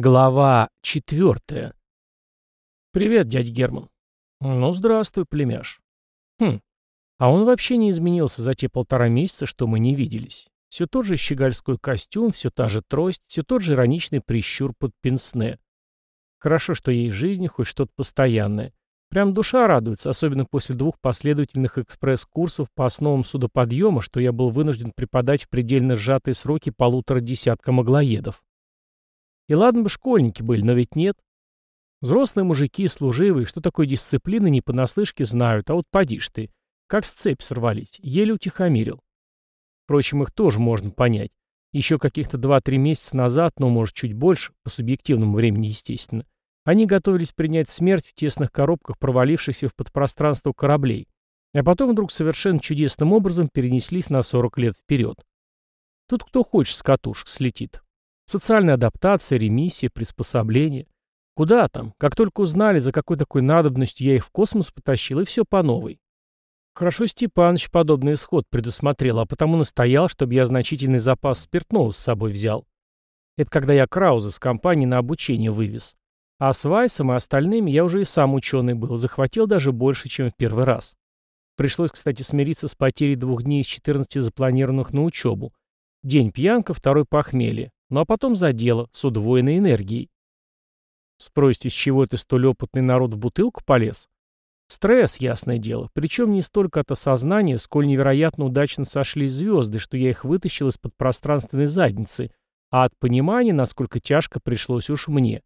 Глава четвертая. «Привет, дядь Герман». «Ну, здравствуй, племяш». «Хм, а он вообще не изменился за те полтора месяца, что мы не виделись. Все тот же щегольской костюм, все та же трость, все тот же ироничный прищур под пенсне. Хорошо, что есть в жизни хоть что-то постоянное. Прям душа радуется, особенно после двух последовательных экспресс-курсов по основам судоподъема, что я был вынужден преподать в предельно сжатые сроки полутора десяткам аглоедов. И ладно бы школьники были, но ведь нет. Взрослые мужики, служивые, что такое дисциплина, не понаслышке знают, а вот поди ж ты. Как с цепи сорвались, еле утихомирил. Впрочем, их тоже можно понять. Еще каких-то 2-3 месяца назад, ну, может, чуть больше, по субъективному времени, естественно, они готовились принять смерть в тесных коробках провалившихся в подпространство кораблей, а потом вдруг совершенно чудесным образом перенеслись на 40 лет вперед. Тут кто хочет с катушек слетит. Социальная адаптация, ремиссия, приспособление. Куда там? Как только узнали, за какой такой надобностью я их в космос потащил, и все по новой. Хорошо Степаныч подобный исход предусмотрел, а потому настоял, чтобы я значительный запас спиртного с собой взял. Это когда я Крауза с компании на обучение вывез. А с Вайсом и остальными я уже и сам ученый был, захватил даже больше, чем в первый раз. Пришлось, кстати, смириться с потерей двух дней из 14 запланированных на учебу. День пьянка, второй похмелье. Ну а потом за дело, с удвоенной энергией. Спросите, с чего это столь опытный народ в бутылку полез? Стресс, ясное дело, причем не столько от осознания, сколь невероятно удачно сошлись звезды, что я их вытащил из-под пространственной задницы, а от понимания, насколько тяжко пришлось уж мне.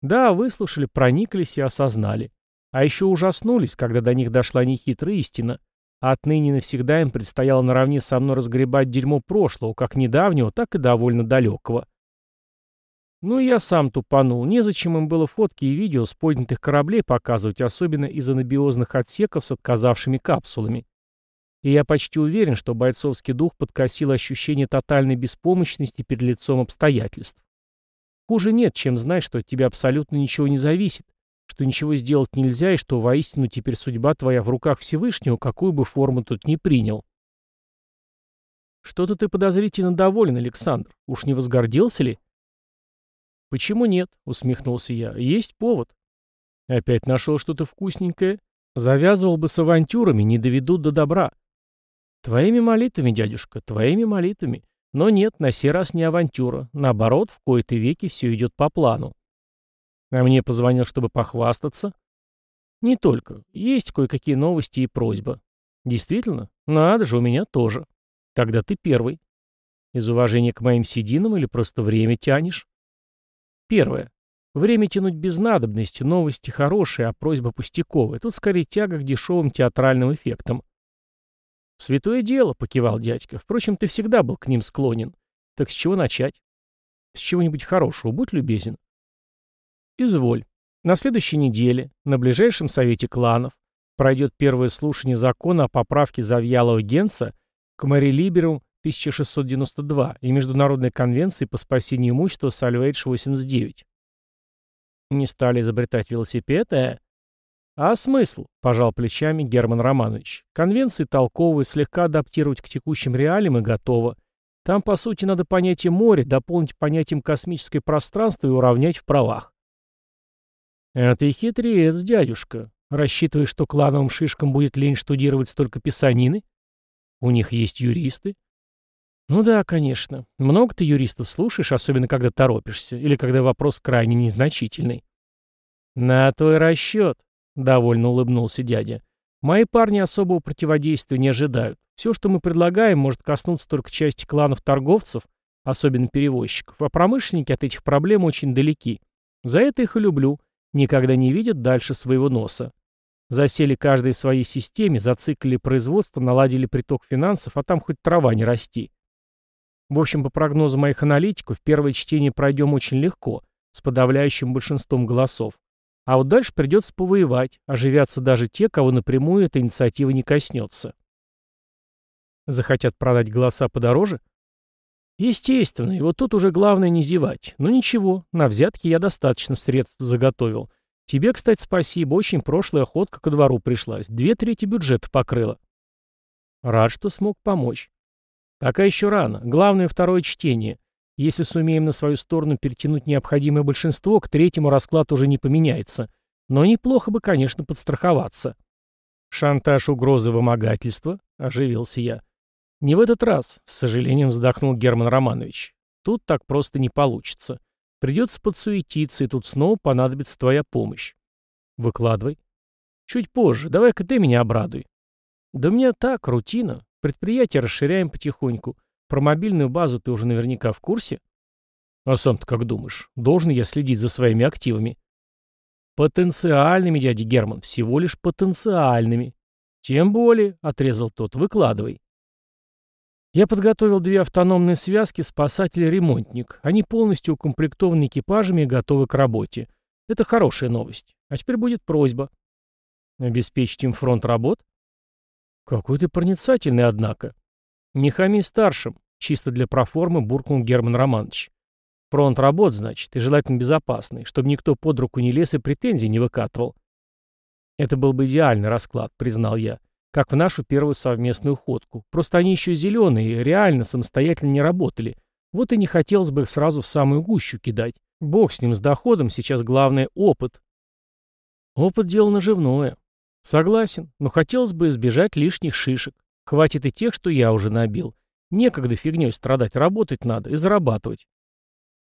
Да, выслушали, прониклись и осознали. А еще ужаснулись, когда до них дошла нехитрая истина. Отныне навсегда им предстояло наравне со мной разгребать дерьмо прошлого, как недавнего, так и довольно далекого. Ну и я сам тупанул. Незачем им было фотки и видео с поднятых кораблей показывать, особенно из анабиозных отсеков с отказавшими капсулами. И я почти уверен, что бойцовский дух подкосил ощущение тотальной беспомощности перед лицом обстоятельств. Хуже нет, чем знать, что от тебя абсолютно ничего не зависит, что ничего сделать нельзя и что воистину теперь судьба твоя в руках Всевышнего, какую бы форму тут ни принял. Что-то ты подозрительно доволен, Александр. Уж не возгордился ли? Почему нет? Усмехнулся я. Есть повод. Опять нашел что-то вкусненькое? Завязывал бы с авантюрами, не доведут до добра. Твоими молитвами, дядюшка, твоими молитвами. Но нет, на сей раз не авантюра. Наоборот, в кои-то веки все идет по плану. А мне позвонил, чтобы похвастаться? Не только. Есть кое-какие новости и просьба. Действительно? Надо же, у меня тоже. Тогда ты первый. Из уважения к моим сединам или просто время тянешь? Первое. Время тянуть без надобности, новости хорошие, а просьба пустяковая. Тут скорее тяга к дешевым театральным эффектам. «Святое дело», — покивал дядька. «Впрочем, ты всегда был к ним склонен. Так с чего начать?» «С чего-нибудь хорошего, будь любезен». Изволь. На следующей неделе, на ближайшем совете кланов, пройдет первое слушание закона о поправке Завьялова Генца к Мэрилиберу 1692 и Международной конвенции по спасению имущества Сальвейдж 89. Не стали изобретать велосипед, э? А смысл? Пожал плечами Герман Романович. Конвенции толковые, слегка адаптировать к текущим реалиям и готово. Там, по сути, надо понятие моря дополнить понятием космическое пространство и уравнять в правах. «А ты хитрец, дядюшка. Рассчитываешь, что клановым шишкам будет лень штудировать столько писанины? У них есть юристы?» «Ну да, конечно. Много ты юристов слушаешь, особенно когда торопишься, или когда вопрос крайне незначительный». «На твой расчет», — довольно улыбнулся дядя. «Мои парни особого противодействия не ожидают. Все, что мы предлагаем, может коснуться только части кланов торговцев, особенно перевозчиков, а промышленники от этих проблем очень далеки. За это их и люблю никогда не видят дальше своего носа. Засели каждый в своей системе, зациклили производство, наладили приток финансов, а там хоть трава не расти. В общем, по прогнозу моих аналитиков, первое чтение пройдем очень легко, с подавляющим большинством голосов. А вот дальше придется повоевать, оживятся даже те, кого напрямую эта инициатива не коснется. Захотят продать голоса подороже? Естественно, и вот тут уже главное не зевать. Но ничего, на взятки я достаточно средств заготовил. Тебе, кстати, спасибо, очень прошлая охотка ко двору пришлась. Две трети бюджета покрыла. Рад, что смог помочь. Пока еще рано. Главное второе чтение. Если сумеем на свою сторону перетянуть необходимое большинство, к третьему расклад уже не поменяется. Но неплохо бы, конечно, подстраховаться. Шантаж, угрозы, вымогательство? Оживился я. Не в этот раз, с сожалением вздохнул Герман Романович. Тут так просто не получится. Придется подсуетиться, и тут снова понадобится твоя помощь. Выкладывай. Чуть позже. Давай-ка ты меня обрадуй. Да у меня так, рутина. Предприятие расширяем потихоньку. Про мобильную базу ты уже наверняка в курсе? А сам-то как думаешь? Должен я следить за своими активами? Потенциальными, дядя Герман, всего лишь потенциальными. Тем более, — отрезал тот, — выкладывай. Я подготовил две автономные связки спасатель-ремонтник. Они полностью укомплектованы экипажами и готовы к работе. Это хорошая новость. А теперь будет просьба. Обеспечить им фронт работ? Какой ты проницательный, однако. Не хами старшим, чисто для проформы буркнул Герман Романович. Фронт работ, значит, и желательно безопасный, чтобы никто под руку не лез и претензий не выкатывал. Это был бы идеальный расклад, признал я как в нашу первую совместную ходку. Просто они еще зеленые, реально самостоятельно не работали. Вот и не хотелось бы их сразу в самую гущу кидать. Бог с ним, с доходом, сейчас главное — опыт. Опыт — дело наживное. Согласен, но хотелось бы избежать лишних шишек. Хватит и тех, что я уже набил. Некогда фигней страдать, работать надо и зарабатывать.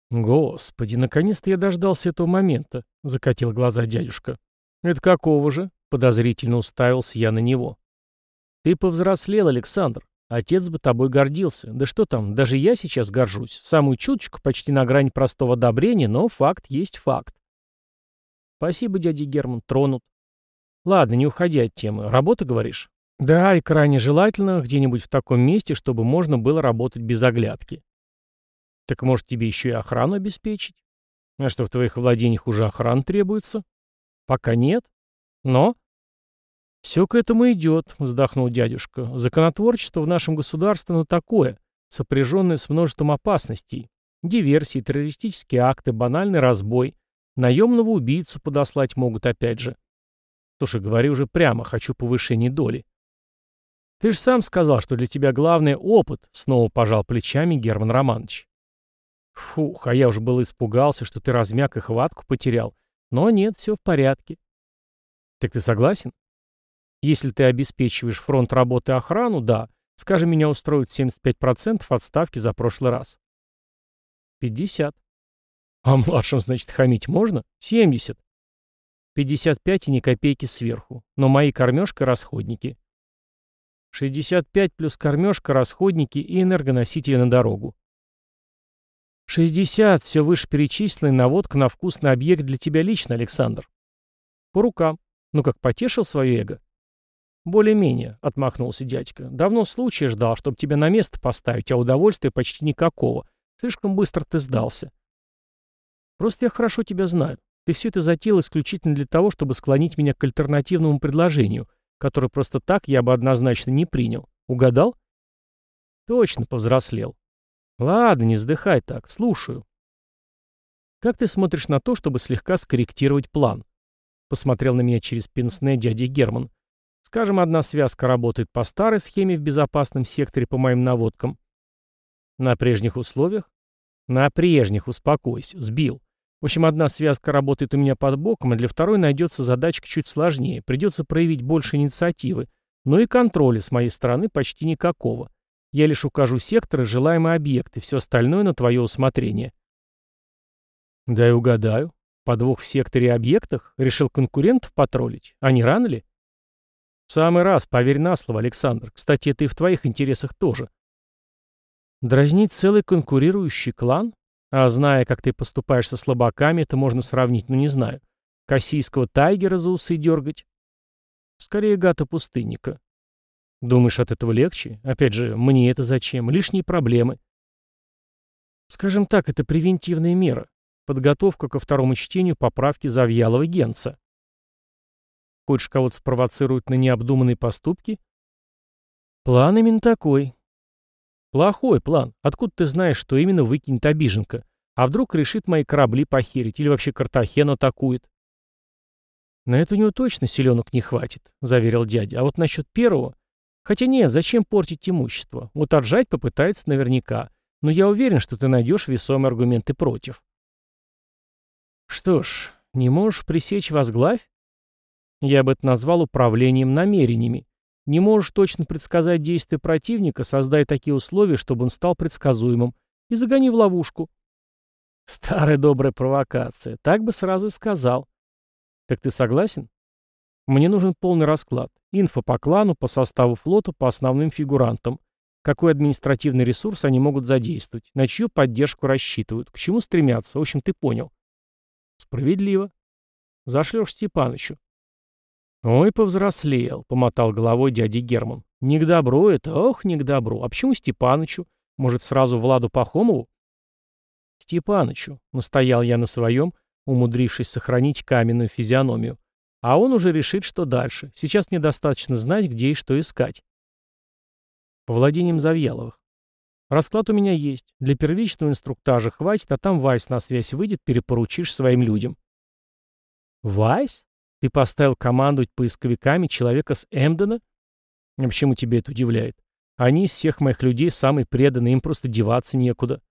Господи, наконец-то я дождался этого момента, — закатил глаза дядюшка. Это какого же? — подозрительно уставился я на него. Ты повзрослел, Александр. Отец бы тобой гордился. Да что там, даже я сейчас горжусь. Самую чуточку, почти на грани простого одобрения, но факт есть факт. Спасибо, дядя Герман, тронут. Ладно, не уходи от темы. Работа, говоришь? Да, и крайне желательно где-нибудь в таком месте, чтобы можно было работать без оглядки. Так может тебе еще и охрану обеспечить? А что, в твоих владениях уже охрана требуется? Пока нет. Но «Все к этому идет», — вздохнул дядюшка. «Законотворчество в нашем государстве, ну такое, сопряженное с множеством опасностей. Диверсии, террористические акты, банальный разбой. Наемного убийцу подослать могут опять же. Слушай, говори уже прямо, хочу повышения доли». «Ты же сам сказал, что для тебя главный опыт», — снова пожал плечами Герман Романович. «Фух, а я уже был испугался, что ты размяк и хватку потерял. Но нет, все в порядке». «Так ты согласен?» Если ты обеспечиваешь фронт работы охрану, да. Скажем, меня устроит 75% отставки за прошлый раз. 50. А младшим, значит, хамить можно? 70. 55 и ни копейки сверху. Но мои кормежка – расходники. 65 плюс кормежка, расходники и энергоносители на дорогу. 60 – все вышеперечисленная наводка на вкусный объект для тебя лично, Александр. По рукам. Ну как, потешил свое эго? «Более-менее», — отмахнулся дядька. «Давно случая ждал, чтобы тебя на место поставить, а удовольствия почти никакого. Слишком быстро ты сдался». «Просто я хорошо тебя знаю. Ты все это затеял исключительно для того, чтобы склонить меня к альтернативному предложению, которое просто так я бы однозначно не принял. Угадал?» «Точно повзрослел. Ладно, не вздыхай так, слушаю». «Как ты смотришь на то, чтобы слегка скорректировать план?» Посмотрел на меня через пенсне дядя Герман. Скажем, одна связка работает по старой схеме в безопасном секторе по моим наводкам. На прежних условиях? На прежних, успокойся, сбил. В общем, одна связка работает у меня под боком, а для второй найдется задачка чуть сложнее. Придется проявить больше инициативы. Но и контроля с моей стороны почти никакого. Я лишь укажу секторы, желаемые объекты, все остальное на твое усмотрение. Да и угадаю. Подвох в секторе и объектах? Решил конкурентов потроллить? А не рано ли? «В самый раз, поверь на слово, Александр. Кстати, это и в твоих интересах тоже». «Дразнить целый конкурирующий клан? А зная, как ты поступаешь со слабаками, это можно сравнить, ну не знаю. Кассийского тайгера за усы дергать?» «Скорее гата пустынника». «Думаешь, от этого легче? Опять же, мне это зачем? Лишние проблемы». «Скажем так, это превентивная мера. Подготовка ко второму чтению поправки Завьялова Генца». Хочешь кого-то спровоцировать на необдуманные поступки? План именно такой. Плохой план. Откуда ты знаешь, что именно выкинет обиженка? А вдруг решит мои корабли похерить или вообще Картахену атакует? На это у него точно селенок не хватит, заверил дядя. А вот насчет первого... Хотя нет, зачем портить имущество? Вот отжать попытается наверняка. но я уверен, что ты найдешь весомые аргументы против. Что ж, не можешь пресечь возглавь? Я бы это назвал управлением намерениями. Не можешь точно предсказать действия противника, создай такие условия, чтобы он стал предсказуемым, и загони в ловушку. Старая добрая провокация. Так бы сразу и сказал. Так ты согласен? Мне нужен полный расклад. Инфо по клану, по составу флота, по основным фигурантам. Какой административный ресурс они могут задействовать, на чью поддержку рассчитывают, к чему стремятся. В общем, ты понял. Справедливо. Зашлешь Степанычу. Ой, повзрослел, помотал головой дядя Герман. Не к добру это, ох, не к добру. А почему Степанычу? Может, сразу Владу Пахомову? Степанычу, настоял я на своем, умудрившись сохранить каменную физиономию. А он уже решит, что дальше. Сейчас мне достаточно знать, где и что искать. По владениям Завьяловых. Расклад у меня есть. Для первичного инструктажа хватит, а там Вайс на связь выйдет, перепоручишь своим людям. Вайс? Ты поставил командовать поисковиками человека с Эмдена? А почему тебе это удивляет? Они из всех моих людей самые преданные, им просто деваться некуда.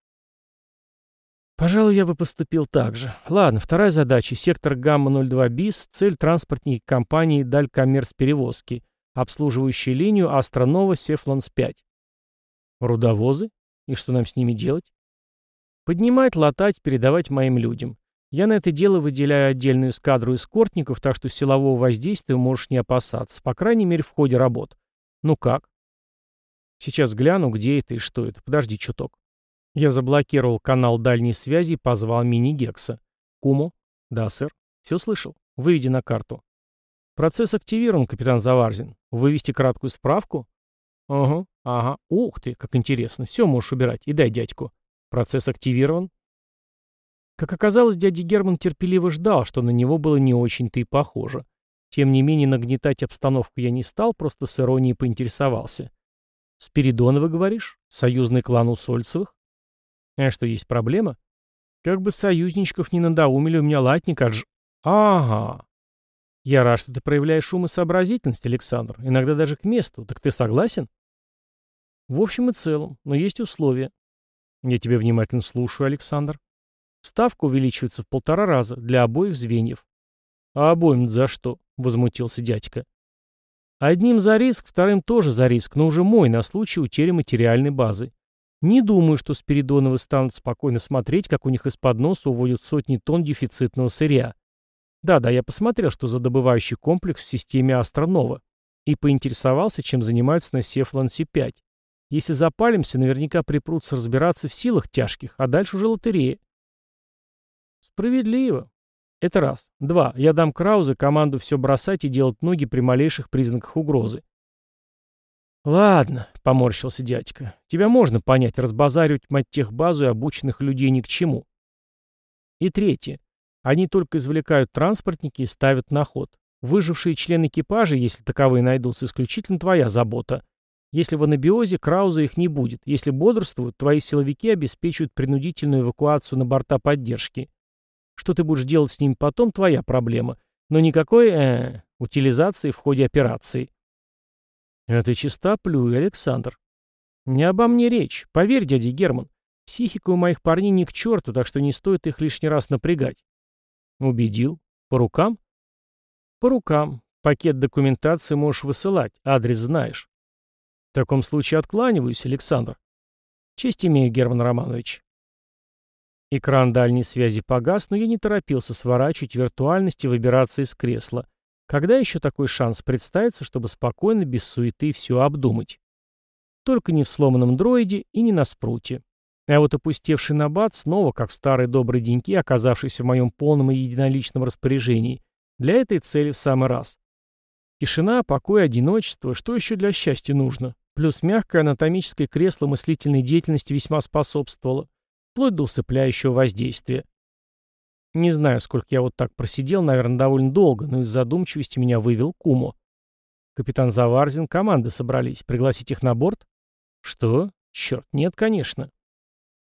Пожалуй, я бы поступил так же. Ладно, вторая задача. Сектор Гамма-02 БИС, цель транспортники компании Далькоммерс перевозки, обслуживающие линию Астронова Сефланс-5. Рудовозы? И что нам с ними делать? Поднимать, латать, передавать моим людям. Я на это дело выделяю отдельную эскадру эскортников, так что силового воздействия можешь не опасаться, по крайней мере, в ходе работ. Ну как? Сейчас гляну, где это и что это. Подожди чуток. Я заблокировал канал дальней связи и позвал мини-гекса. Куму? Да, сэр. Все слышал? Выведи на карту. Процесс активирован, капитан Заварзин. Вывести краткую справку? Ага, ага. Ух ты, как интересно. Все можешь убирать. И дай дядьку. Процесс активирован. Как оказалось, дядя Герман терпеливо ждал, что на него было не очень-то и похоже. Тем не менее, нагнетать обстановку я не стал, просто с иронией поинтересовался. «Спиридоновы, говоришь? Союзный клан у Сольцевых?» А что, есть проблема? Как бы союзничков не надоумили, у меня латник аж... Ага. Я рад, что ты проявляешь ум и сообразительность, Александр. Иногда даже к месту. Так ты согласен? В общем и целом, но есть условия. Я тебя внимательно слушаю, Александр. Ставка увеличивается в полтора раза для обоих звеньев. А обоим за что? Возмутился дядька. Одним за риск, вторым тоже за риск, но уже мой на случай утери материальной базы. Не думаю, что Спиридоновы станут спокойно смотреть, как у них из-под носа уводят сотни тонн дефицитного сырья. Да-да, я посмотрел, что за добывающий комплекс в системе Астронова, и поинтересовался, чем занимаются на Сефлансе-5. Если запалимся, наверняка припрутся разбираться в силах тяжких, а дальше уже лотерея. Справедливо. Это раз. Два. Я дам Краузе команду все бросать и делать ноги при малейших признаках угрозы. «Ладно», — поморщился дядька, — «тебя можно понять, разбазаривать мать тех базу и обученных людей ни к чему». И третье. Они только извлекают транспортники и ставят на ход. Выжившие члены экипажа, если таковые найдутся, исключительно твоя забота. Если в анабиозе, Крауза их не будет. Если бодрствуют, твои силовики обеспечивают принудительную эвакуацию на борта поддержки. Что ты будешь делать с ними потом, твоя проблема. Но никакой, э, утилизации в ходе операции. Это чиста плюй, Александр. Не обо мне речь. Поверь, дядя Герман. Психика у моих парней не к черту, так что не стоит их лишний раз напрягать. Убедил. По рукам? По рукам. Пакет документации можешь высылать, адрес знаешь. В таком случае откланиваюсь, Александр. Честь имею, Герман Романович. Экран дальней связи погас, но я не торопился сворачивать виртуальность и выбираться из кресла. Когда еще такой шанс представится, чтобы спокойно, без суеты, все обдумать? Только не в сломанном дроиде и не на спруте. А вот опустевший набат снова, как в старые добрые деньки, оказавшийся в моем полном и единоличном распоряжении, для этой цели в самый раз. Тишина, покой, одиночество, что еще для счастья нужно? Плюс мягкое анатомическое кресло мыслительной деятельности весьма способствовало, вплоть до усыпляющего воздействия. Не знаю, сколько я вот так просидел, наверное, довольно долго, но из задумчивости меня вывел Кумо. Капитан Заварзин, команды собрались. Пригласить их на борт? Что? Черт, нет, конечно.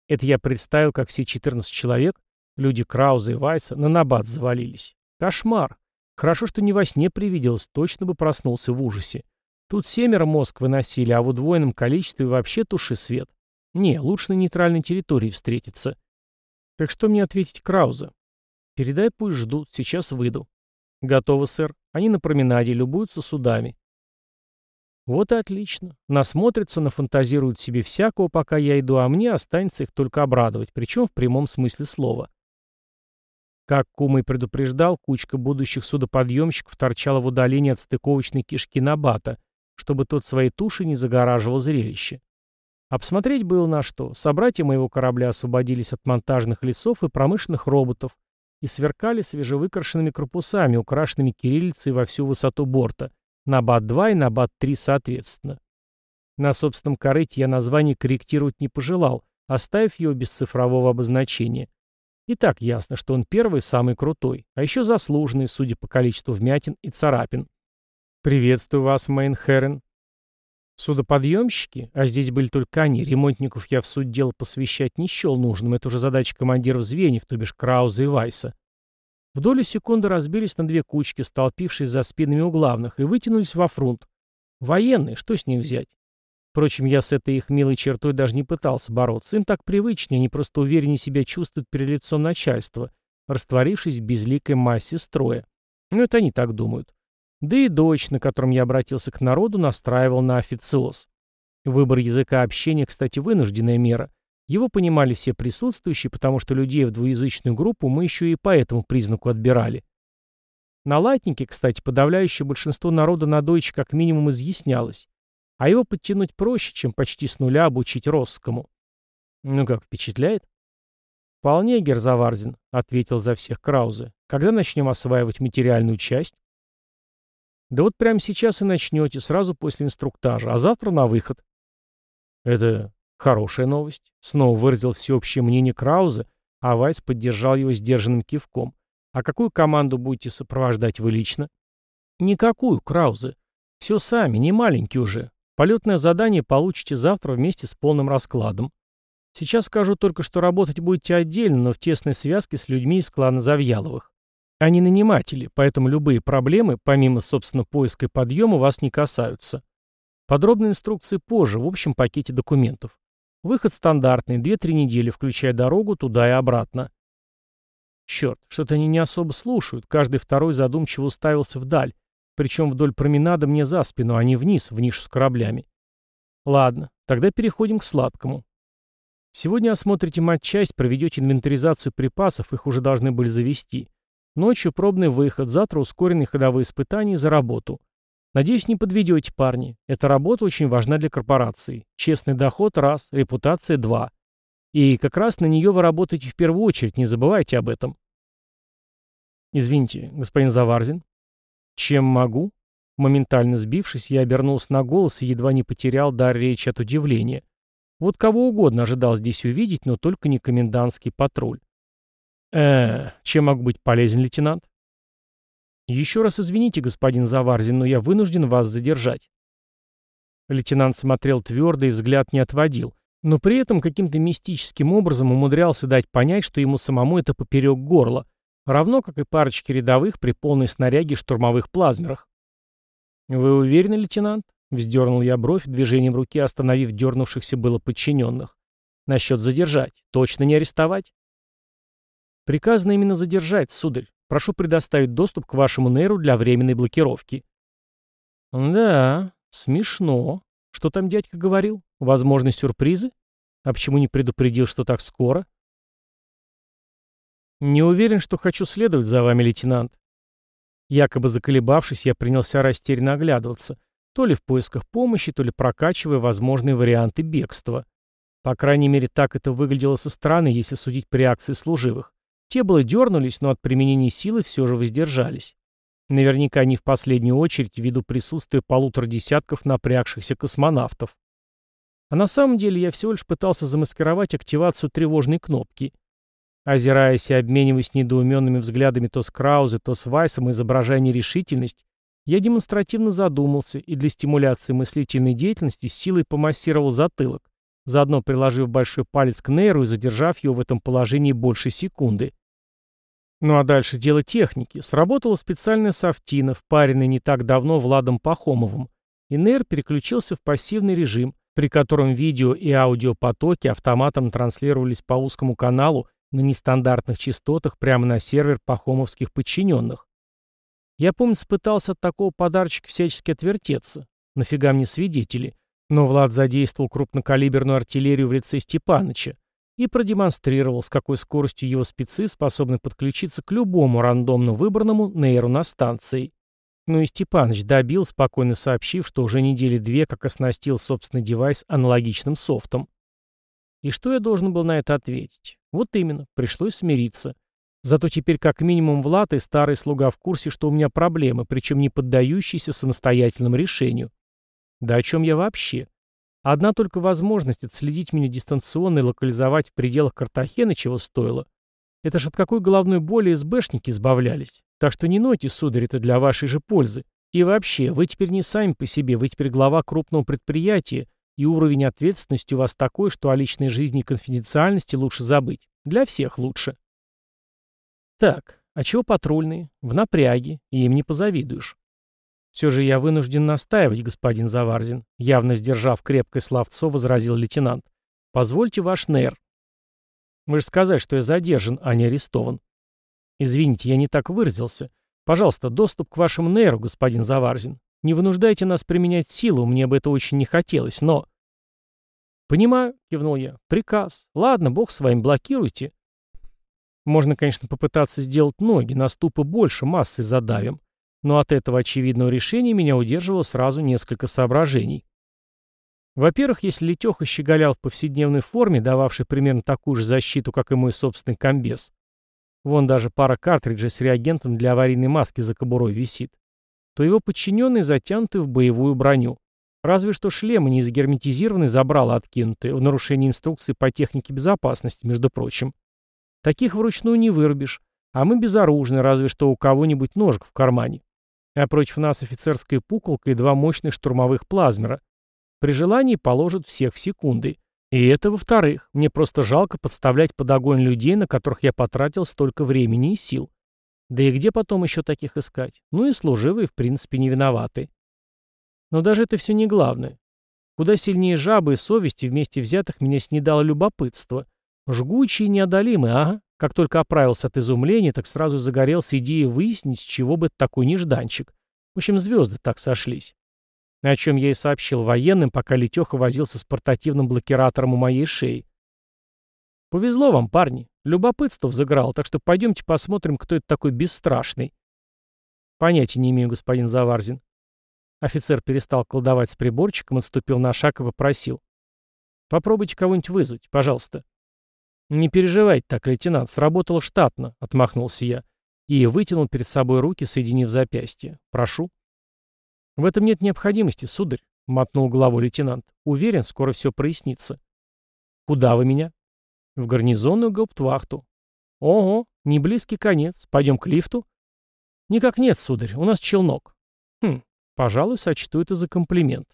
Это я представил, как все 14 человек, люди Крауза и Вайса, на набат завалились. Кошмар. Хорошо, что не во сне привиделось, точно бы проснулся в ужасе. Тут семеро мозг выносили, а в удвоенном количестве вообще туши свет. Не, лучше на нейтральной территории встретиться. Так что мне ответить Крауза? Передай, пусть ждут, сейчас выйду. Готово, сэр. Они на променаде, любуются судами. Вот и отлично. Насмотрятся, нафантазируют себе всякого, пока я иду, а мне останется их только обрадовать, причем в прямом смысле слова. Как Кума и предупреждал, кучка будущих судоподъемщиков торчала в удалении от стыковочной кишки Набата, чтобы тот своей тушей не загораживал зрелище. Обсмотреть было на что. Собратья моего корабля освободились от монтажных лесов и промышленных роботов и сверкали свежевыкрашенными корпусами, украшенными кириллицей во всю высоту борта, на БАТ-2 и на БАТ-3 соответственно. На собственном корыте я название корректировать не пожелал, оставив его без цифрового обозначения. И так ясно, что он первый, самый крутой, а еще заслуженный, судя по количеству вмятин и царапин. «Приветствую вас, Мейнхерен». Судоподъемщики, а здесь были только они, ремонтников я в суть дела посвящать не счел нужным, это уже задача командиров звеньев, то бишь Крауза и Вайса. В долю секунды разбились на две кучки, столпившись за спинами у главных, и вытянулись во фронт. Военные, что с них взять? Впрочем, я с этой их милой чертой даже не пытался бороться. Им так привычнее, они просто увереннее себя чувствуют перед лицом начальства, растворившись в безликой массе строя. Ну, это они так думают. Да и дочь, на котором я обратился к народу, настраивал на официоз. Выбор языка общения, кстати, вынужденная мера. Его понимали все присутствующие, потому что людей в двуязычную группу мы еще и по этому признаку отбирали. На латнике, кстати, подавляющее большинство народа на дойче как минимум изъяснялось, а его подтянуть проще, чем почти с нуля обучить росскому. Ну как, впечатляет? «Вполне, Герзаварзин», — ответил за всех Краузе. «Когда начнем осваивать материальную часть?» Да вот прямо сейчас и начнете, сразу после инструктажа, а завтра на выход. Это хорошая новость. Снова выразил всеобщее мнение Краузе, а Вайс поддержал его сдержанным кивком. А какую команду будете сопровождать вы лично? Никакую, Краузе. Все сами, не маленькие уже. Полетное задание получите завтра вместе с полным раскладом. Сейчас скажу только, что работать будете отдельно, но в тесной связке с людьми из клана Завьяловых. Они наниматели, поэтому любые проблемы, помимо, собственно, поиска и подъема, вас не касаются. Подробные инструкции позже, в общем пакете документов. Выход стандартный, 2-3 недели, включая дорогу туда и обратно. Черт, что-то они не особо слушают, каждый второй задумчиво уставился вдаль, причем вдоль променада мне за спину, а не вниз, в нишу с кораблями. Ладно, тогда переходим к сладкому. Сегодня осмотрите матчасть, проведете инвентаризацию припасов, их уже должны были завести. Ночью пробный выход, завтра ускоренные ходовые испытания за работу. Надеюсь, не подведете, парни. Эта работа очень важна для корпорации. Честный доход – раз, репутация – два. И как раз на нее вы работаете в первую очередь, не забывайте об этом. Извините, господин Заварзин. Чем могу? Моментально сбившись, я обернулся на голос и едва не потерял дар речи от удивления. Вот кого угодно ожидал здесь увидеть, но только не комендантский патруль э чем могу быть полезен, лейтенант?» «Еще раз извините, господин Заварзин, но я вынужден вас задержать». Лейтенант смотрел твердо и взгляд не отводил, но при этом каким-то мистическим образом умудрялся дать понять, что ему самому это поперек горла, равно как и парочке рядовых при полной снаряге штурмовых плазмерах. «Вы уверены, лейтенант?» — вздернул я бровь, движением руки остановив дернувшихся было подчиненных. «Насчет задержать. Точно не арестовать?» Приказано именно задержать, сударь. Прошу предоставить доступ к вашему нейру для временной блокировки. Да, смешно. Что там дядька говорил? Возможны сюрпризы? А почему не предупредил, что так скоро? Не уверен, что хочу следовать за вами, лейтенант. Якобы заколебавшись, я принялся растерянно оглядываться, то ли в поисках помощи, то ли прокачивая возможные варианты бегства. По крайней мере, так это выглядело со стороны, если судить по реакции служивых. Те было дернулись, но от применения силы все же воздержались. Наверняка не в последнюю очередь ввиду присутствия полутора десятков напрягшихся космонавтов. А на самом деле я всего лишь пытался замаскировать активацию тревожной кнопки. Озираясь и обмениваясь недоуменными взглядами то с Краузе, то с Вайсом, изображая нерешительность, я демонстративно задумался и для стимуляции мыслительной деятельности силой помассировал затылок, заодно приложив большой палец к нейру и задержав его в этом положении больше секунды. Ну а дальше дело техники. Сработала специальная софтина, впаренная не так давно Владом Пахомовым, и нейр переключился в пассивный режим, при котором видео и аудиопотоки автоматом транслировались по узкому каналу на нестандартных частотах прямо на сервер пахомовских подчиненных. Я, помню, пытался от такого подарочка всячески отвертеться. Нафига мне свидетели? Но Влад задействовал крупнокалиберную артиллерию в лице Степаныча и продемонстрировал, с какой скоростью его спецы способны подключиться к любому рандомно выбранному нейру на станции. Ну и Степаныч добил, спокойно сообщив, что уже недели две как оснастил собственный девайс аналогичным софтом. И что я должен был на это ответить? Вот именно, пришлось смириться. Зато теперь как минимум Влад и старый слуга в курсе, что у меня проблемы, причем не поддающиеся самостоятельному решению. Да о чем я вообще? Одна только возможность отследить меня дистанционно и локализовать в пределах Картахена чего стоило. Это ж от какой головной боли СБшники избавлялись. Так что не нойте, сударь, это для вашей же пользы. И вообще, вы теперь не сами по себе, вы теперь глава крупного предприятия, и уровень ответственности у вас такой, что о личной жизни и конфиденциальности лучше забыть. Для всех лучше. Так, а чего патрульные? В напряге, и им не позавидуешь. Все же я вынужден настаивать, господин Заварзин. Явно сдержав крепкое словцо, возразил лейтенант. Позвольте ваш НЭР. Вы же сказали, что я задержан, а не арестован. Извините, я не так выразился. Пожалуйста, доступ к вашему нейру, господин Заварзин. Не вынуждайте нас применять силу, мне бы это очень не хотелось, но... Понимаю, кивнул я. Приказ. Ладно, бог с вами, блокируйте. Можно, конечно, попытаться сделать ноги, на ступы больше массы задавим. Но от этого очевидного решения меня удерживало сразу несколько соображений. Во-первых, если Летеха щеголял в повседневной форме, дававшей примерно такую же защиту, как и мой собственный комбез, вон даже пара картриджей с реагентом для аварийной маски за кобурой висит, то его подчиненные затянуты в боевую броню. Разве что шлемы не загерметизированы, забрала откинутые, в нарушении инструкций по технике безопасности, между прочим. Таких вручную не вырубишь, а мы безоружны, разве что у кого-нибудь ножик в кармане. А против нас офицерская пуколка и два мощных штурмовых плазмера. При желании положат всех в секунды. И это во-вторых. Мне просто жалко подставлять под огонь людей, на которых я потратил столько времени и сил. Да и где потом еще таких искать? Ну и служивые, в принципе, не виноваты. Но даже это все не главное. Куда сильнее жабы и совести вместе взятых меня снедало любопытство. Жгучие и неодолимые, ага. Как только оправился от изумления, так сразу загорелся идеей выяснить, с чего бы такой нежданчик. В общем, звезды так сошлись. О чем я и сообщил военным, пока Летеха возился с портативным блокиратором у моей шеи. «Повезло вам, парни. Любопытство взыграло, так что пойдемте посмотрим, кто это такой бесстрашный». «Понятия не имею, господин Заварзин». Офицер перестал колдовать с приборчиком, отступил на шаг и попросил. «Попробуйте кого-нибудь вызвать, пожалуйста». «Не переживайте так, лейтенант, сработало штатно», — отмахнулся я и вытянул перед собой руки, соединив запястья. «Прошу». «В этом нет необходимости, сударь», — мотнул головой лейтенант. «Уверен, скоро все прояснится». «Куда вы меня?» «В гарнизонную гауптвахту». «Ого, не близкий конец. Пойдем к лифту?» «Никак нет, сударь, у нас челнок». «Хм, пожалуй, сочту это за комплимент».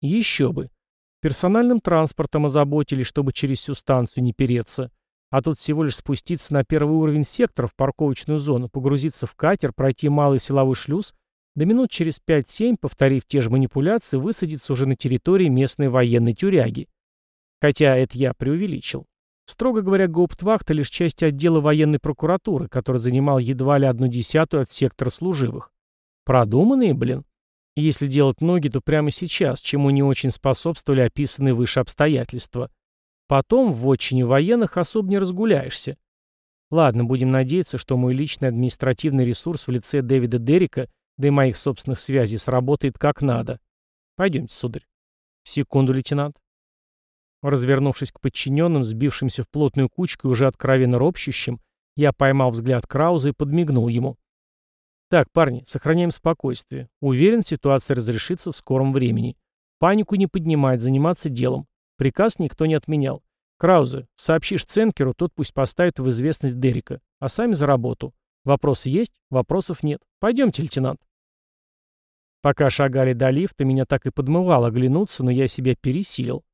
«Еще бы. Персональным транспортом озаботились, чтобы через всю станцию не переться. А тут всего лишь спуститься на первый уровень сектора в парковочную зону, погрузиться в катер, пройти малый силовой шлюз — до минут через 5-7, повторив те же манипуляции, высадиться уже на территории местной военной тюряги. Хотя это я преувеличил. Строго говоря, гауптвахта лишь часть отдела военной прокуратуры, который занимал едва ли одну десятую от сектора служивых. Продуманные, блин. Если делать ноги, то прямо сейчас, чему не очень способствовали описанные выше обстоятельства. Потом в отчине военных особо не разгуляешься. Ладно, будем надеяться, что мой личный административный ресурс в лице Дэвида Деррика да и моих собственных связей сработает как надо. Пойдемте, сударь. Секунду, лейтенант. Развернувшись к подчиненным, сбившимся в плотную кучку и уже откровенно ропщущим, я поймал взгляд Крауза и подмигнул ему. Так, парни, сохраняем спокойствие. Уверен, ситуация разрешится в скором времени. Панику не поднимать, заниматься делом. Приказ никто не отменял. Краузе, сообщишь Ценкеру, тот пусть поставит в известность Дерека. А сами за работу. Вопросы есть? Вопросов нет. Пойдемте, лейтенант. Пока шагали до лифта, меня так и подмывало оглянуться, но я себя пересилил.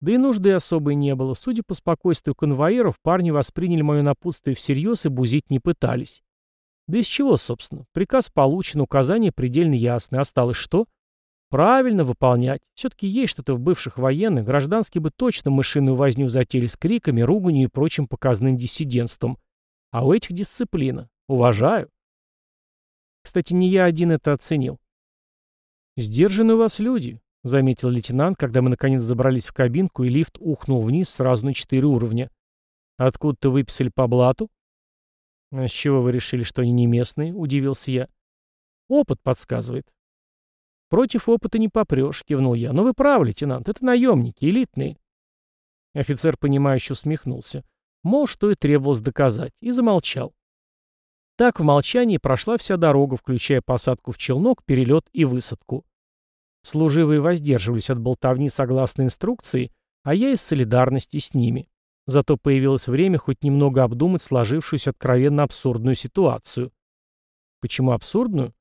Да и нужды особой не было. Судя по спокойствию конвоиров, парни восприняли мое напутствие всерьез и бузить не пытались. Да из чего, собственно? Приказ получен, указания предельно ясны. Осталось что? Правильно выполнять. Все-таки есть что-то в бывших военных. Гражданские бы точно мышиную возню затели с криками, руганью и прочим показным диссидентством. А у этих дисциплина. Уважаю. Кстати, не я один это оценил. «Сдержаны у вас люди», — заметил лейтенант, когда мы наконец забрались в кабинку, и лифт ухнул вниз сразу на четыре уровня. «Откуда-то выписали по блату?» «А с чего вы решили, что они не местные?» — удивился я. «Опыт подсказывает». «Против опыта не попрешь», — кивнул я. «Но вы правы, лейтенант, это наемники, элитные». Офицер, понимающе усмехнулся. Мол, что и требовалось доказать, и замолчал. Так в молчании прошла вся дорога, включая посадку в челнок, перелет и высадку. Служивые воздерживались от болтовни согласно инструкции, а я из солидарности с ними. Зато появилось время хоть немного обдумать сложившуюся откровенно абсурдную ситуацию. Почему абсурдную?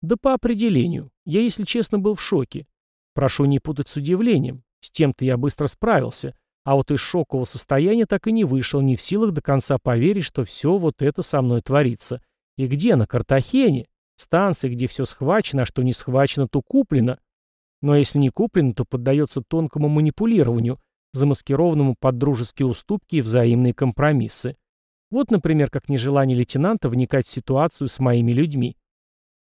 Да по определению. Я, если честно, был в шоке. Прошу не путать с удивлением. С тем-то я быстро справился. А вот из шокового состояния так и не вышел, не в силах до конца поверить, что все вот это со мной творится. И где? На Картахене. Станции, где все схвачено, а что не схвачено, то куплено. Но если не куплено, то поддается тонкому манипулированию, замаскированному под дружеские уступки и взаимные компромиссы. Вот, например, как нежелание лейтенанта вникать в ситуацию с моими людьми.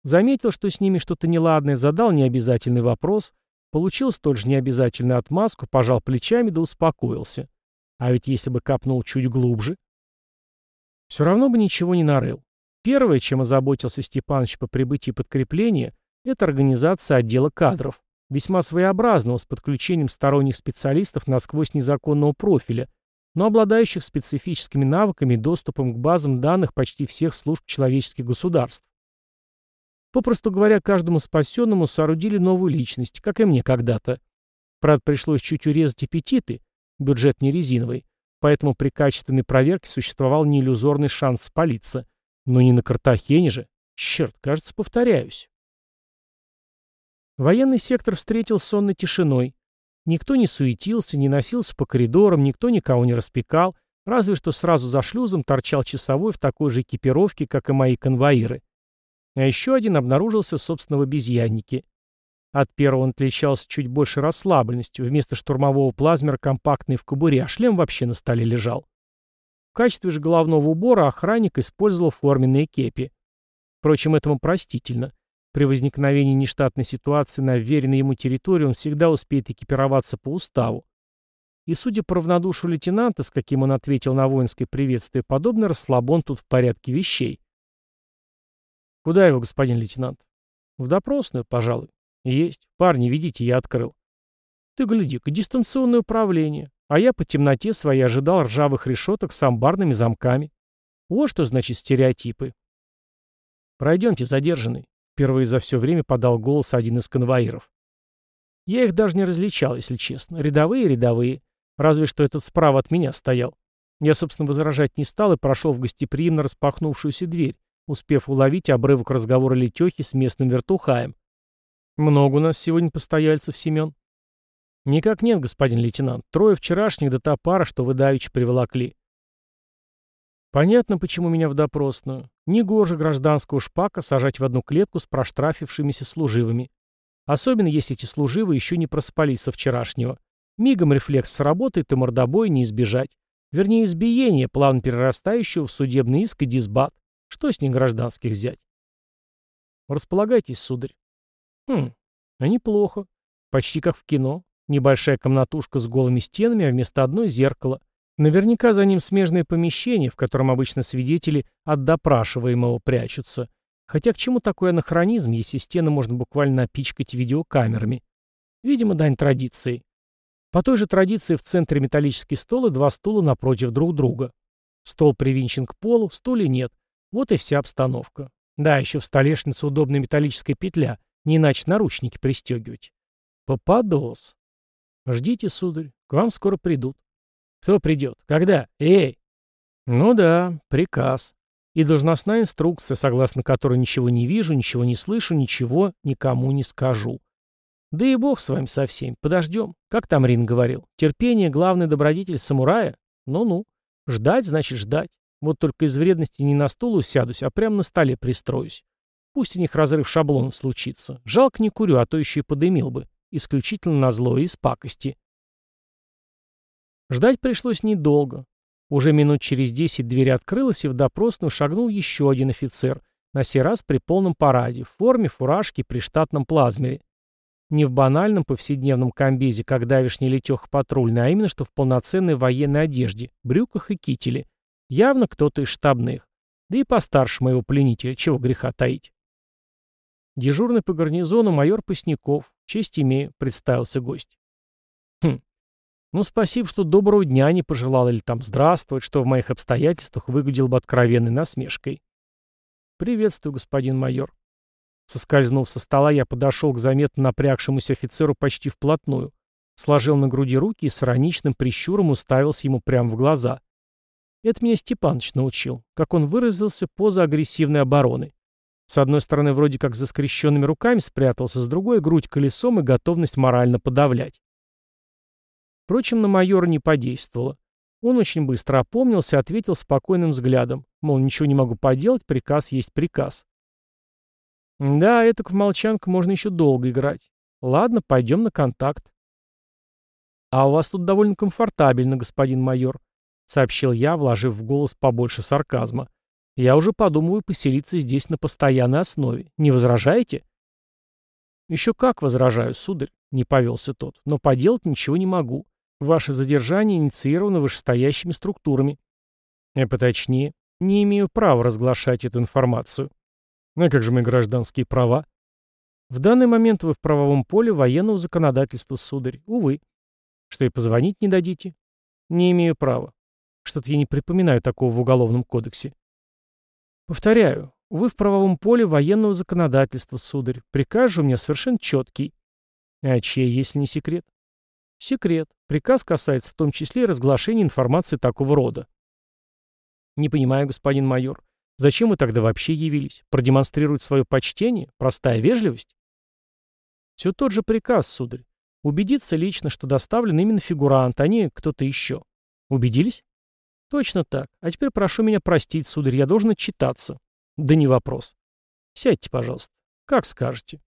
Заметил, что с ними что-то неладное, задал необязательный вопрос, получил столь же необязательную отмазку, пожал плечами да успокоился. А ведь если бы копнул чуть глубже... Все равно бы ничего не нарыл. Первое, чем озаботился Степанович по прибытии подкрепления, это организация отдела кадров, весьма своеобразного, с подключением сторонних специалистов насквозь незаконного профиля, но обладающих специфическими навыками и доступом к базам данных почти всех служб человеческих государств. Попросту говоря, каждому спасенному соорудили новую личность, как и мне когда-то. Правда, пришлось чуть урезать аппетиты, бюджет не резиновый, поэтому при качественной проверке существовал неиллюзорный шанс спалиться. Но не на Картахене же. Черт, кажется, повторяюсь. Военный сектор встретил сонной тишиной. Никто не суетился, не носился по коридорам, никто никого не распекал, разве что сразу за шлюзом торчал часовой в такой же экипировке, как и мои конвоиры. А еще один обнаружился, собственно, в обезьяннике. От первого он отличался чуть больше расслабленностью, вместо штурмового плазмера компактный в кобуре, а шлем вообще на столе лежал. В качестве же головного убора охранник использовал форменные кепи. Впрочем, этому простительно. При возникновении нештатной ситуации на вверенной ему территории он всегда успеет экипироваться по уставу. И судя по равнодушию лейтенанта, с каким он ответил на воинское приветствие, подобный расслабон тут в порядке вещей. «Куда его, господин лейтенант?» «В допросную, пожалуй». «Есть. Парни, видите, я открыл». «Ты гляди-ка, дистанционное управление. А я по темноте своей ожидал ржавых решеток с амбарными замками. Вот что значит стереотипы». «Пройдемте, задержанный», — впервые за все время подал голос один из конвоиров. Я их даже не различал, если честно. Рядовые рядовые. Разве что этот справа от меня стоял. Я, собственно, возражать не стал и прошел в гостеприимно распахнувшуюся дверь, успев уловить обрывок разговора Летехи с местным вертухаем. «Много у нас сегодня постояльцев, Семен?» «Никак нет, господин лейтенант. Трое вчерашних да та пара, что вы давеча приволокли». «Понятно, почему меня в допросную. Негоже гражданского шпака сажать в одну клетку с проштрафившимися служивыми. Особенно, если эти служивые еще не проспались со вчерашнего. Мигом рефлекс сработает, и мордобой не избежать. Вернее, избиение, плавно перерастающего в судебный иск и дисбат. Что с них гражданских взять? Располагайтесь, сударь. Хм, а неплохо. Почти как в кино. Небольшая комнатушка с голыми стенами, а вместо одной зеркало. Наверняка за ним смежное помещение, в котором обычно свидетели от допрашиваемого прячутся. Хотя к чему такой анахронизм, если стены можно буквально напичкать видеокамерами? Видимо, дань традиции. По той же традиции в центре металлический стол и два стула напротив друг друга. Стол привинчен к полу, стуле нет. Вот и вся обстановка. Да, еще в столешнице удобная металлическая петля, не иначе наручники пристегивать. Попадос. Ждите, сударь, к вам скоро придут. Кто придет? Когда? Эй! Ну да, приказ. И должностная инструкция, согласно которой ничего не вижу, ничего не слышу, ничего никому не скажу. Да и бог с вами со всеми. Подождем. Как там Рин говорил? Терпение — главный добродетель самурая? Ну-ну. Ждать значит ждать. Вот только из вредности не на стул усядусь, а прямо на столе пристроюсь. Пусть у них разрыв шаблонов случится. Жалко не курю, а то еще и подымил бы. Исключительно на зло и из пакости. Ждать пришлось недолго. Уже минут через десять дверь открылась, и в допросную шагнул еще один офицер, на сей раз при полном параде, в форме, фуражке, при штатном плазмере. Не в банальном повседневном комбезе, как давишний летех патрульный, а именно что в полноценной военной одежде, брюках и кителе. Явно кто-то из штабных. Да и постарше моего пленителя, чего греха таить. Дежурный по гарнизону майор Посняков. Честь имею, представился гость. Ну, спасибо, что доброго дня не пожелал или там здравствовать, что в моих обстоятельствах выглядел бы откровенной насмешкой. Приветствую, господин майор. Соскользнув со стола, я подошел к заметно напрягшемуся офицеру почти вплотную, сложил на груди руки и с ироничным прищуром уставился ему прямо в глаза. Это меня Степаныч научил, как он выразился, поза агрессивной обороны. С одной стороны, вроде как за скрещенными руками спрятался, с другой — грудь колесом и готовность морально подавлять. Впрочем, на майора не подействовало. Он очень быстро опомнился и ответил спокойным взглядом, мол, ничего не могу поделать, приказ есть приказ. Да, это в молчанку можно еще долго играть. Ладно, пойдем на контакт. А у вас тут довольно комфортабельно, господин майор, сообщил я, вложив в голос побольше сарказма. Я уже подумываю поселиться здесь на постоянной основе. Не возражаете? Еще как возражаю, сударь, не повелся тот, но поделать ничего не могу. Ваше задержание инициировано вышестоящими структурами. А поточнее, не имею права разглашать эту информацию. А как же мои гражданские права? В данный момент вы в правовом поле военного законодательства, сударь. Увы. Что и позвонить не дадите? Не имею права. Что-то я не припоминаю такого в Уголовном кодексе. Повторяю, вы в правовом поле военного законодательства, сударь. Приказ же у меня совершенно четкий. А чей, если не секрет? Секрет. Приказ касается в том числе и разглашения информации такого рода. Не понимаю, господин майор. Зачем вы тогда вообще явились? Продемонстрировать свое почтение? Простая вежливость? Все тот же приказ, сударь. Убедиться лично, что доставлен именно фигурант, а не кто-то еще. Убедились? Точно так. А теперь прошу меня простить, сударь, я должен отчитаться. Да не вопрос. Сядьте, пожалуйста. Как скажете.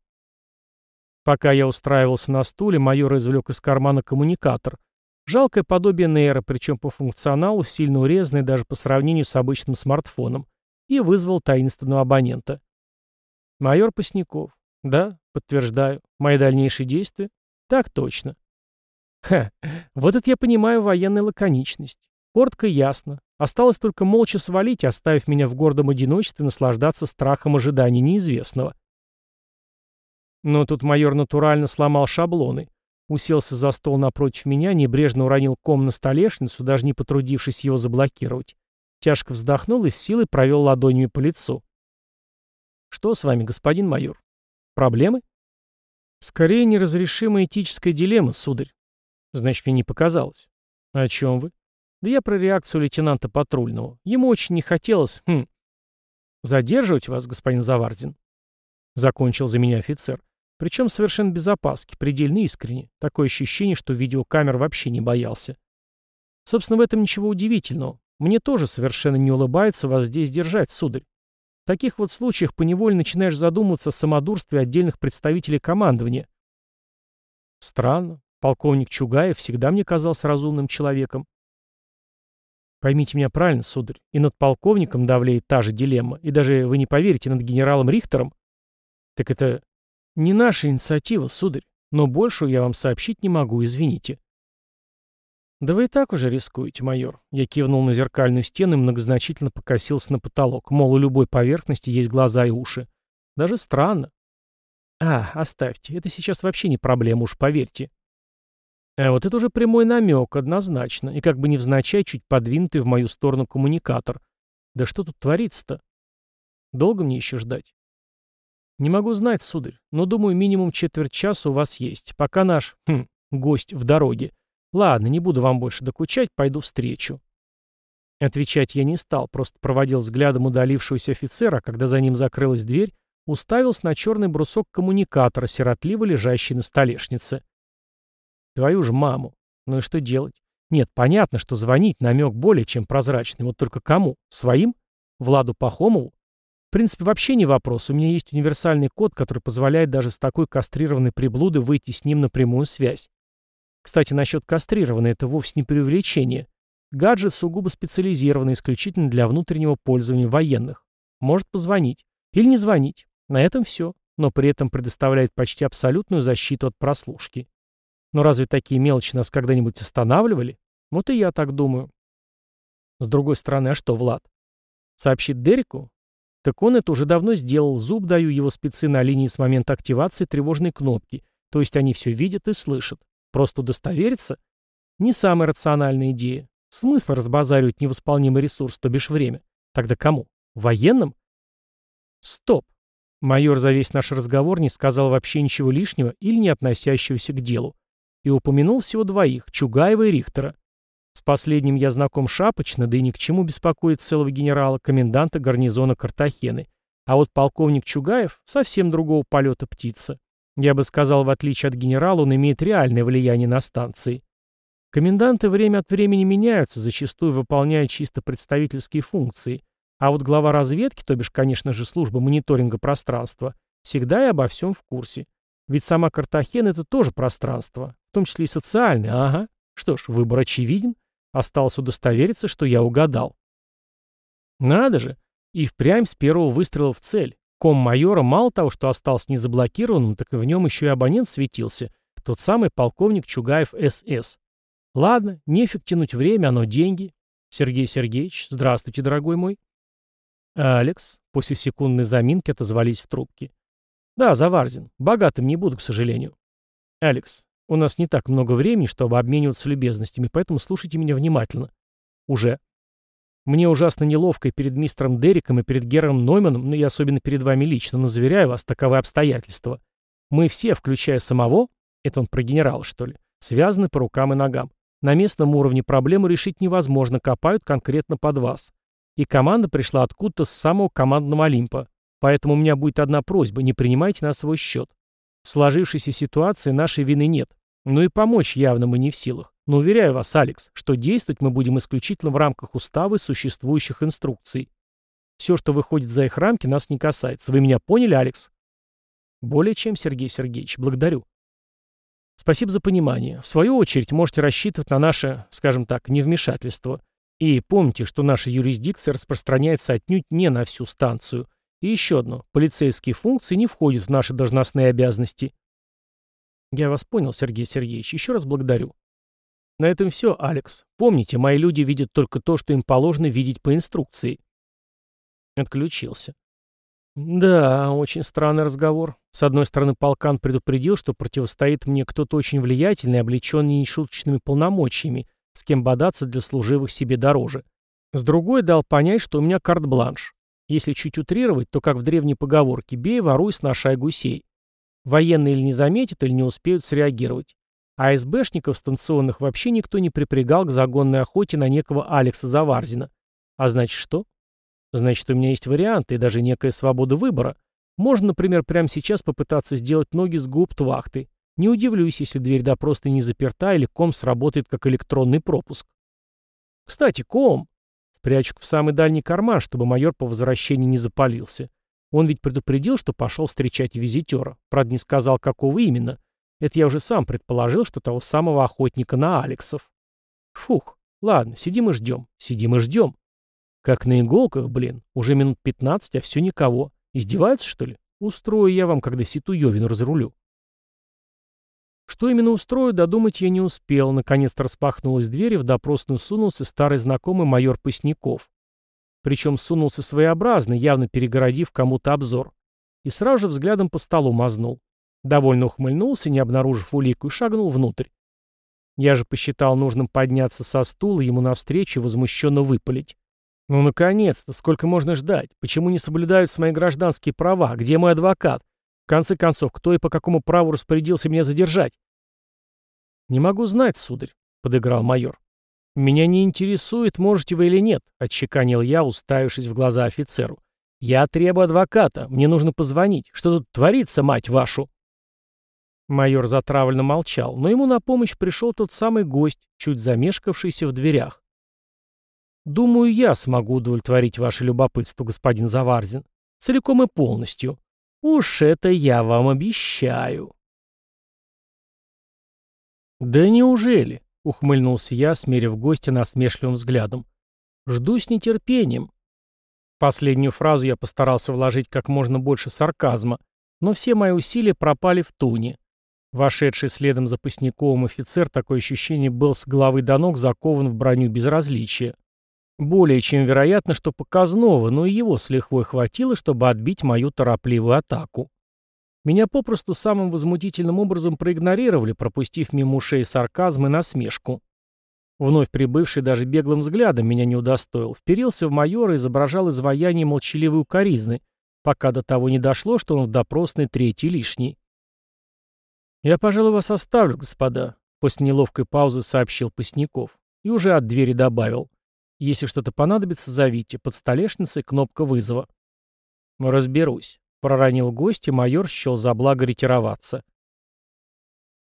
Пока я устраивался на стуле, майор извлек из кармана коммуникатор. Жалкое подобие нейра, причем по функционалу сильно урезанный даже по сравнению с обычным смартфоном и вызвал таинственного абонента. «Майор Посняков. Да, подтверждаю. Мои дальнейшие действия? Так точно». Ха, вот это я понимаю военную лаконичность. Коротко ясно. Осталось только молча свалить, оставив меня в гордом одиночестве наслаждаться страхом ожидания неизвестного. Но тут майор натурально сломал шаблоны. Уселся за стол напротив меня, небрежно уронил ком на столешницу, даже не потрудившись его заблокировать. Тяжко вздохнул и с силой провел ладонями по лицу. «Что с вами, господин майор? Проблемы?» «Скорее неразрешимая этическая дилемма, сударь». «Значит, мне не показалось». «О чем вы?» «Да я про реакцию лейтенанта патрульного. Ему очень не хотелось, хм, задерживать вас, господин Заварзин». Закончил за меня офицер. Причем совершенно без опаски, предельно искренне. Такое ощущение, что видеокамер вообще не боялся. Собственно, в этом ничего удивительного. Мне тоже совершенно не улыбается вас здесь держать, сударь. В таких вот случаях поневоле начинаешь задумываться о самодурстве отдельных представителей командования. Странно. Полковник Чугаев всегда мне казался разумным человеком. Поймите меня правильно, сударь, и над полковником давляет та же дилемма, и даже, вы не поверите, над генералом Рихтером. Так это не наша инициатива, сударь, но большую я вам сообщить не могу, извините. «Да вы и так уже рискуете, майор». Я кивнул на зеркальную стену и многозначительно покосился на потолок. Мол, у любой поверхности есть глаза и уши. Даже странно. А, оставьте. Это сейчас вообще не проблема, уж поверьте. А вот это уже прямой намек, однозначно. И как бы невзначай, чуть подвинутый в мою сторону коммуникатор. Да что тут творится-то? Долго мне еще ждать? Не могу знать, сударь, но думаю, минимум четверть часа у вас есть, пока наш, хм, гость в дороге. Ладно, не буду вам больше докучать, пойду встречу. Отвечать я не стал, просто проводил взглядом удалившегося офицера, когда за ним закрылась дверь, уставился на черный брусок коммуникатора, сиротливо лежащий на столешнице. Твою же маму. Ну и что делать? Нет, понятно, что звонить намек более чем прозрачный. Вот только кому? Своим? Владу Пахомову? В принципе, вообще не вопрос. У меня есть универсальный код, который позволяет даже с такой кастрированной приблудой выйти с ним на прямую связь. Кстати, насчет кастрированной это вовсе не преувеличение. Гаджет сугубо специализированный, исключительно для внутреннего пользования военных. Может позвонить. Или не звонить. На этом все. Но при этом предоставляет почти абсолютную защиту от прослушки. Но разве такие мелочи нас когда-нибудь останавливали? Вот и я так думаю. С другой стороны, а что, Влад? Сообщит Дереку? Так он это уже давно сделал, зуб даю его спецы на линии с момента активации тревожной кнопки, то есть они все видят и слышат. Просто удостовериться? Не самая рациональная идея. Смысл разбазаривать невосполнимый ресурс, то бишь время. Тогда кому? Военным? Стоп. Майор за весь наш разговор не сказал вообще ничего лишнего или не относящегося к делу. И упомянул всего двоих, Чугаева и Рихтера. С последним я знаком шапочно, да и ни к чему беспокоить целого генерала, коменданта гарнизона Картахены. А вот полковник Чугаев совсем другого полета птица. Я бы сказал, в отличие от генерала, он имеет реальное влияние на станции. Коменданты время от времени меняются, зачастую выполняя чисто представительские функции. А вот глава разведки, то бишь, конечно же, служба мониторинга пространства, всегда и обо всем в курсе. Ведь сама Картахена — это тоже пространство, в том числе и социальное, ага. Что ж, выбор очевиден. Осталось удостовериться, что я угадал. Надо же. И впрямь с первого выстрела в цель. Ком майора мало того, что остался незаблокированным, так и в нем еще и абонент светился. Тот самый полковник Чугаев СС. Ладно, нефиг тянуть время, оно деньги. Сергей Сергеевич, здравствуйте, дорогой мой. Алекс, после секундной заминки отозвались в трубке. Да, Заварзин. Богатым не буду, к сожалению. Алекс, у нас не так много времени, чтобы обмениваться любезностями, поэтому слушайте меня внимательно. Уже. Мне ужасно неловко и перед мистером Дериком, и перед Гером Нойманом, ну и особенно перед вами лично, но заверяю вас, таковы обстоятельства. Мы все, включая самого, это он про генерала, что ли, связаны по рукам и ногам. На местном уровне проблему решить невозможно, копают конкретно под вас. И команда пришла откуда-то с самого командного Олимпа. Поэтому у меня будет одна просьба, не принимайте на свой счет. В сложившейся ситуации нашей вины нет. Ну и помочь явно мы не в силах. Но уверяю вас, Алекс, что действовать мы будем исключительно в рамках устава и существующих инструкций. Все, что выходит за их рамки, нас не касается. Вы меня поняли, Алекс? Более чем, Сергей Сергеевич. Благодарю. Спасибо за понимание. В свою очередь, можете рассчитывать на наше, скажем так, невмешательство. И помните, что наша юрисдикция распространяется отнюдь не на всю станцию. И еще одно. Полицейские функции не входят в наши должностные обязанности. Я вас понял, Сергей Сергеевич. Еще раз благодарю. На этом все, Алекс. Помните, мои люди видят только то, что им положено видеть по инструкции. Отключился. Да, очень странный разговор. С одной стороны, полкан предупредил, что противостоит мне кто-то очень влиятельный, облеченный нешуточными полномочиями, с кем бодаться для служивых себе дороже. С другой дал понять, что у меня карт-бланш. Если чуть утрировать, то как в древней поговорке «бей, воруй, сношай гусей». Военные или не заметят, или не успеют среагировать. А СБшников станционных вообще никто не припрягал к загонной охоте на некого Алекса Заварзина. А значит что? Значит, у меня есть варианты и даже некая свобода выбора. Можно, например, прямо сейчас попытаться сделать ноги с губ-твахты. Не удивлюсь, если дверь до просто не заперта или ком сработает как электронный пропуск. Кстати, ком. Спрячу в самый дальний карман, чтобы майор по возвращении не запалился. Он ведь предупредил, что пошел встречать визитера. Правда, не сказал, какого именно. Это я уже сам предположил, что того самого охотника на Алексов. Фух, ладно, сидим и ждем. Сидим и ждем. Как на иголках, блин. Уже минут пятнадцать, а все никого. Издеваются, что ли? Устрою я вам, когда Ситуевин разрулю. Что именно устрою, додумать я не успел. Наконец-то распахнулась дверь, и в допросную сунулся старый знакомый майор Посняков. Причем сунулся своеобразно, явно перегородив кому-то обзор. И сразу же взглядом по столу мазнул. Довольно ухмыльнулся, не обнаружив улику, и шагнул внутрь. Я же посчитал нужным подняться со стула ему навстречу и возмущенно выпалить. «Ну, наконец-то! Сколько можно ждать? Почему не соблюдаются мои гражданские права? Где мой адвокат? В конце концов, кто и по какому праву распорядился меня задержать?» «Не могу знать, сударь», — подыграл майор. «Меня не интересует, можете вы или нет», — отчеканил я, уставившись в глаза офицеру. «Я требую адвоката. Мне нужно позвонить. Что тут творится, мать вашу?» Майор затравленно молчал, но ему на помощь пришел тот самый гость, чуть замешкавшийся в дверях. «Думаю, я смогу удовлетворить ваше любопытство, господин Заварзин. Целиком и полностью. Уж это я вам обещаю. «Да неужели?» — ухмыльнулся я, смерив гостя насмешливым взглядом. «Жду с нетерпением». Последнюю фразу я постарался вложить как можно больше сарказма, но все мои усилия пропали в туне. Вошедший следом за Пасняковым офицер, такое ощущение, был с головы до ног закован в броню безразличия. Более чем вероятно, что показного, но и его с лихвой хватило, чтобы отбить мою торопливую атаку. Меня попросту самым возмутительным образом проигнорировали, пропустив мимо ушей сарказм и насмешку. Вновь прибывший даже беглым взглядом меня не удостоил, вперился в майора и изображал изваяние молчаливой укоризны, пока до того не дошло, что он в допросной третий лишний. «Я, пожалуй, вас оставлю, господа», — после неловкой паузы сообщил Пасняков и уже от двери добавил. «Если что-то понадобится, зовите. Под столешницей кнопка вызова». «Разберусь», Проронил гость, и майор счел за благо ретироваться.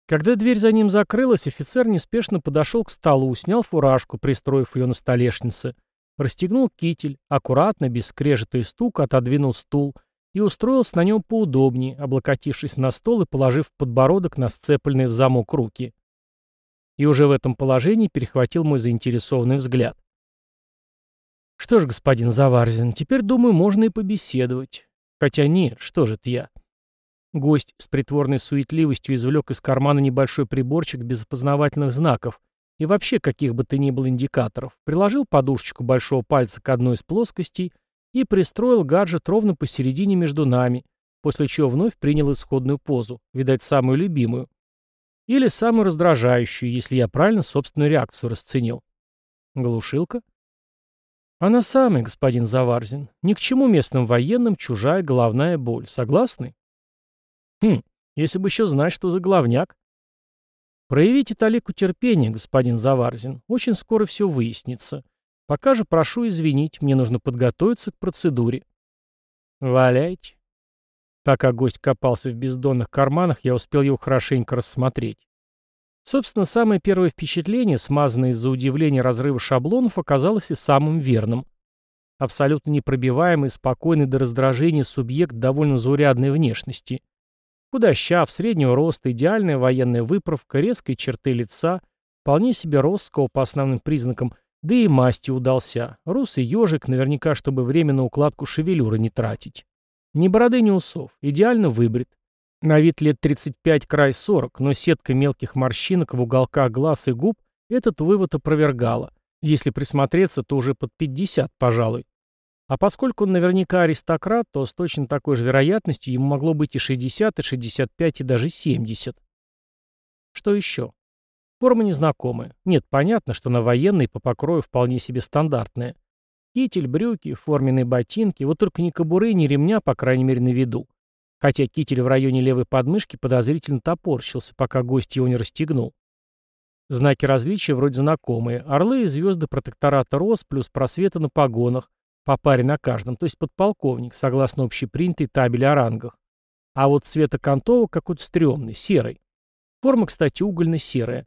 Когда дверь за ним закрылась, офицер неспешно подошел к столу, снял фуражку, пристроив ее на столешнице, расстегнул китель, аккуратно, без скрежета и стука, отодвинул стул и устроился на нем поудобнее, облокотившись на стол и положив подбородок на сцепленные в замок руки. И уже в этом положении перехватил мой заинтересованный взгляд. «Что ж, господин Заварзин, теперь, думаю, можно и побеседовать. Хотя нет, что же это я? Гость с притворной суетливостью извлек из кармана небольшой приборчик без опознавательных знаков и вообще каких бы то ни было индикаторов, приложил подушечку большого пальца к одной из плоскостей и пристроил гаджет ровно посередине между нами, после чего вновь принял исходную позу, видать, самую любимую. Или самую раздражающую, если я правильно собственную реакцию расценил. Глушилка? Она самая, господин Заварзин. Ни к чему местным военным чужая головная боль. Согласны? Хм, если бы еще знать, что за головняк. Проявите талику терпения, господин Заварзин. Очень скоро все выяснится. Пока же прошу извинить, мне нужно подготовиться к процедуре. Валяйте. Пока гость копался в бездонных карманах, я успел его хорошенько рассмотреть. Собственно, самое первое впечатление, смазанное из-за удивления разрыва шаблонов, оказалось и самым верным. Абсолютно непробиваемый, спокойный до раздражения субъект довольно заурядной внешности. Худощав, среднего роста, идеальная военная выправка, резкие черты лица, вполне себе росского по основным признакам, да и масти удался. Русый ежик, наверняка, чтобы время на укладку шевелюры не тратить. Ни бороды, ни усов, идеально выбрит. На вид лет 35 край 40, но сетка мелких морщинок в уголках глаз и губ этот вывод опровергала. Если присмотреться, то уже под 50, пожалуй. А поскольку он наверняка аристократ, то с точно такой же вероятностью ему могло быть и 60, и 65, и даже 70. Что еще? Форма незнакомая. Нет, понятно, что на военной по покрою вполне себе стандартная. Китель, брюки, форменные ботинки, вот только ни кобуры, ни ремня, по крайней мере, на виду хотя китель в районе левой подмышки подозрительно топорщился, пока гость его не расстегнул. Знаки различия вроде знакомые. Орлы и звезды протектората РОС плюс просветы на погонах, по паре на каждом, то есть подполковник, согласно общепринятой табели о рангах. А вот цвет окантовок какой-то стрёмный, серый. Форма, кстати, угольно-серая.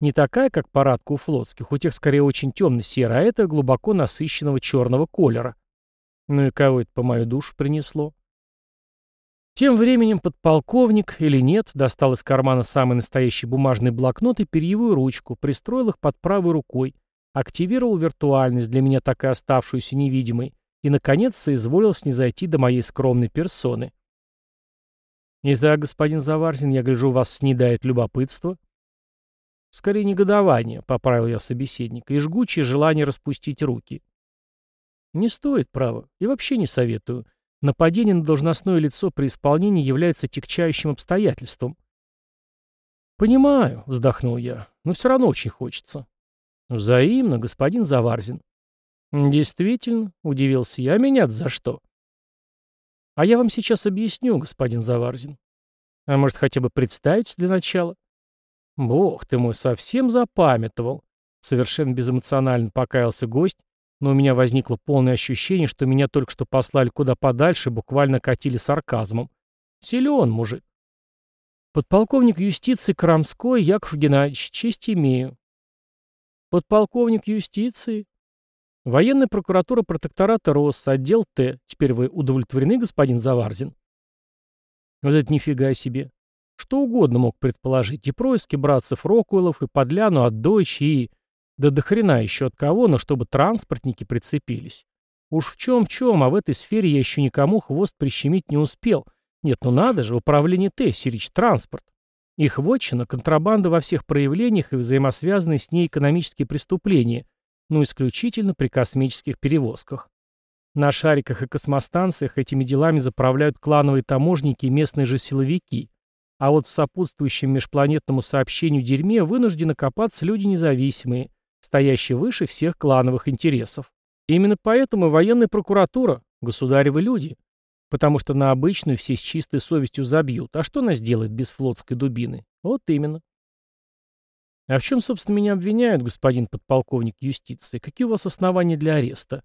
Не такая, как парадка у флотских, у тех скорее очень темно-серая, а это глубоко насыщенного черного колера. Ну и кого это по мою душу принесло? Тем временем подполковник, или нет, достал из кармана самый настоящий бумажный блокнот и перьевую ручку, пристроил их под правой рукой, активировал виртуальность, для меня так и оставшуюся невидимой, и, наконец, соизволил снизойти до моей скромной персоны. «Итак, господин Заварзин, я гляжу, вас снедает любопытство». «Скорее негодование», — поправил я собеседника, и жгучее желание распустить руки. «Не стоит, право, и вообще не советую». Нападение на должностное лицо при исполнении является тягчающим обстоятельством. «Понимаю», — вздохнул я, — «но все равно очень хочется». «Взаимно, господин Заварзин». «Действительно», — удивился я, — «а меня за что?» «А я вам сейчас объясню, господин Заварзин. А может, хотя бы представить для начала?» «Бог ты мой, совсем запамятовал», — совершенно безэмоционально покаялся гость, но у меня возникло полное ощущение, что меня только что послали куда подальше, буквально катили сарказмом. Силен мужик. Подполковник юстиции Крамской Яков Геннадьевич, честь имею. Подполковник юстиции? Военная прокуратура протектората РОС, отдел Т. Теперь вы удовлетворены, господин Заварзин? Вот это нифига себе. Что угодно мог предположить. И происки братцев Рокуэллов, и подляну от Дойчи, и... Да до хрена еще от кого, но чтобы транспортники прицепились. Уж в чем-чем, а в этой сфере я еще никому хвост прищемить не успел. Нет, ну надо же, управление Т, Сирич Транспорт. Их вотчина, контрабанда во всех проявлениях и взаимосвязанные с ней экономические преступления, но исключительно при космических перевозках. На шариках и космостанциях этими делами заправляют клановые таможники и местные же силовики, а вот в сопутствующем межпланетному сообщению дерьме вынуждены копаться люди независимые, стоящие выше всех клановых интересов. Именно поэтому военная прокуратура, государевы люди, потому что на обычную все с чистой совестью забьют, а что она сделает без флотской дубины? Вот именно. А в чем, собственно, меня обвиняют, господин подполковник юстиции? Какие у вас основания для ареста?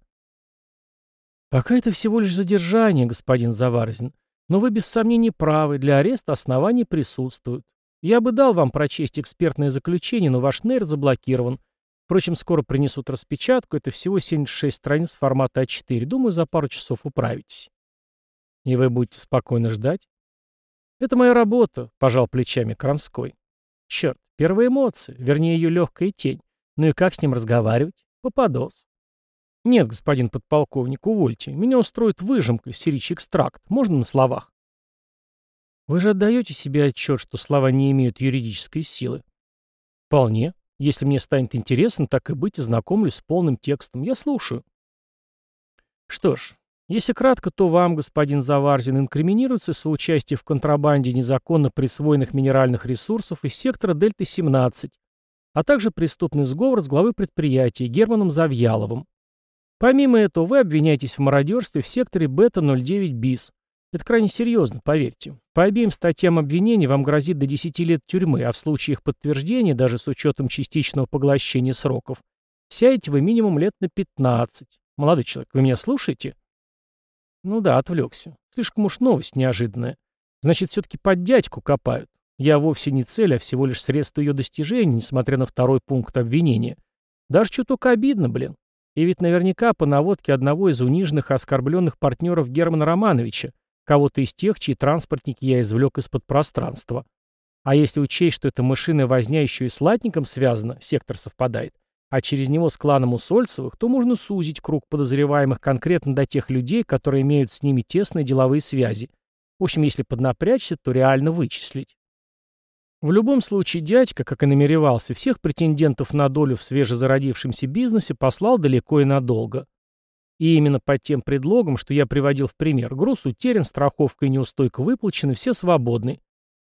Пока это всего лишь задержание, господин Заварзин. Но вы без сомнений правы, для ареста оснований присутствуют. Я бы дал вам прочесть экспертное заключение, но ваш нейр заблокирован. Впрочем, скоро принесут распечатку, это всего 76 страниц формата А4. Думаю, за пару часов управитесь. И вы будете спокойно ждать? Это моя работа, пожал плечами Крамской. Черт, первые эмоции, вернее ее легкая тень. Ну и как с ним разговаривать? Попадос. «Нет, господин подполковник, увольте. Меня устроит выжимка, сирич экстракт. Можно на словах?» «Вы же отдаете себе отчет, что слова не имеют юридической силы?» «Вполне. Если мне станет интересно, так и быть, и знакомлюсь с полным текстом. Я слушаю». «Что ж, если кратко, то вам, господин Заварзин, инкриминируется соучастие в контрабанде незаконно присвоенных минеральных ресурсов из сектора Дельты-17, а также преступный сговор с главой предприятия Германом Завьяловым. Помимо этого, вы обвиняетесь в мародерстве в секторе Бета-09 БИС. Это крайне серьезно, поверьте. По обеим статьям обвинений вам грозит до 10 лет тюрьмы, а в случае их подтверждения, даже с учетом частичного поглощения сроков, сядете вы минимум лет на 15. Молодой человек, вы меня слушаете? Ну да, отвлекся. Слишком уж новость неожиданная. Значит, все-таки под дядьку копают. Я вовсе не цель, а всего лишь средство ее достижения, несмотря на второй пункт обвинения. Даже чуток обидно, блин. И ведь наверняка по наводке одного из униженных и оскорбленных партнеров Германа Романовича, кого-то из тех, чьи транспортники я извлек из-под пространства. А если учесть, что эта мышиная возня еще и с латником связана, сектор совпадает, а через него с кланом Усольцевых, то можно сузить круг подозреваемых конкретно до тех людей, которые имеют с ними тесные деловые связи. В общем, если поднапрячься, то реально вычислить. В любом случае, дядька, как и намеревался, всех претендентов на долю в свежезародившемся бизнесе послал далеко и надолго. И именно под тем предлогом, что я приводил в пример, груз утерян, страховка и неустойка выплачены, все свободны.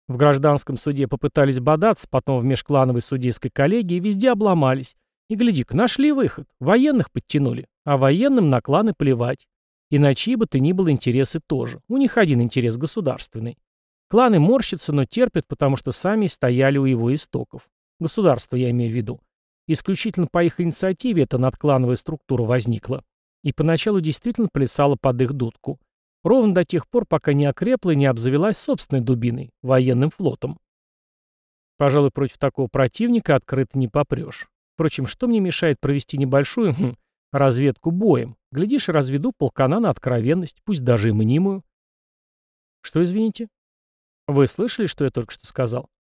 В гражданском суде попытались бодаться, потом в межклановой судейской коллегии, везде обломались. И гляди-ка, нашли выход, военных подтянули, а военным на кланы плевать. Иначе бы то ни было интересы тоже. У них один интерес государственный. Кланы морщатся, но терпят, потому что сами стояли у его истоков. Государство я имею в виду. Исключительно по их инициативе эта надклановая структура возникла. И поначалу действительно плясала под их дудку. Ровно до тех пор, пока не окрепла и не обзавелась собственной дубиной, военным флотом. Пожалуй, против такого противника открыто не попрешь. Впрочем, что мне мешает провести небольшую хм, разведку боем? Глядишь, разведу полкана на откровенность, пусть даже и мнимую. Что, извините? Вы слышали, что я только что сказал?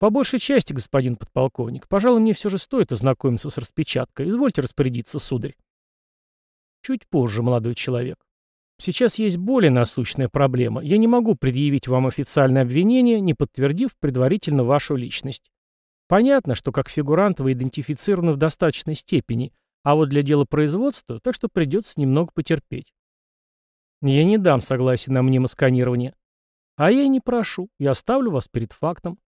По большей части, господин подполковник. Пожалуй, мне все же стоит ознакомиться с распечаткой. Извольте распорядиться, сударь. Чуть позже, молодой человек. Сейчас есть более насущная проблема. Я не могу предъявить вам официальное обвинение, не подтвердив предварительно вашу личность. Понятно, что как фигурант вы идентифицированы в достаточной степени, а вот для дела производства, так что придется немного потерпеть. Я не дам согласия на мнемосканирование. А я и не прошу, я оставлю вас перед фактом.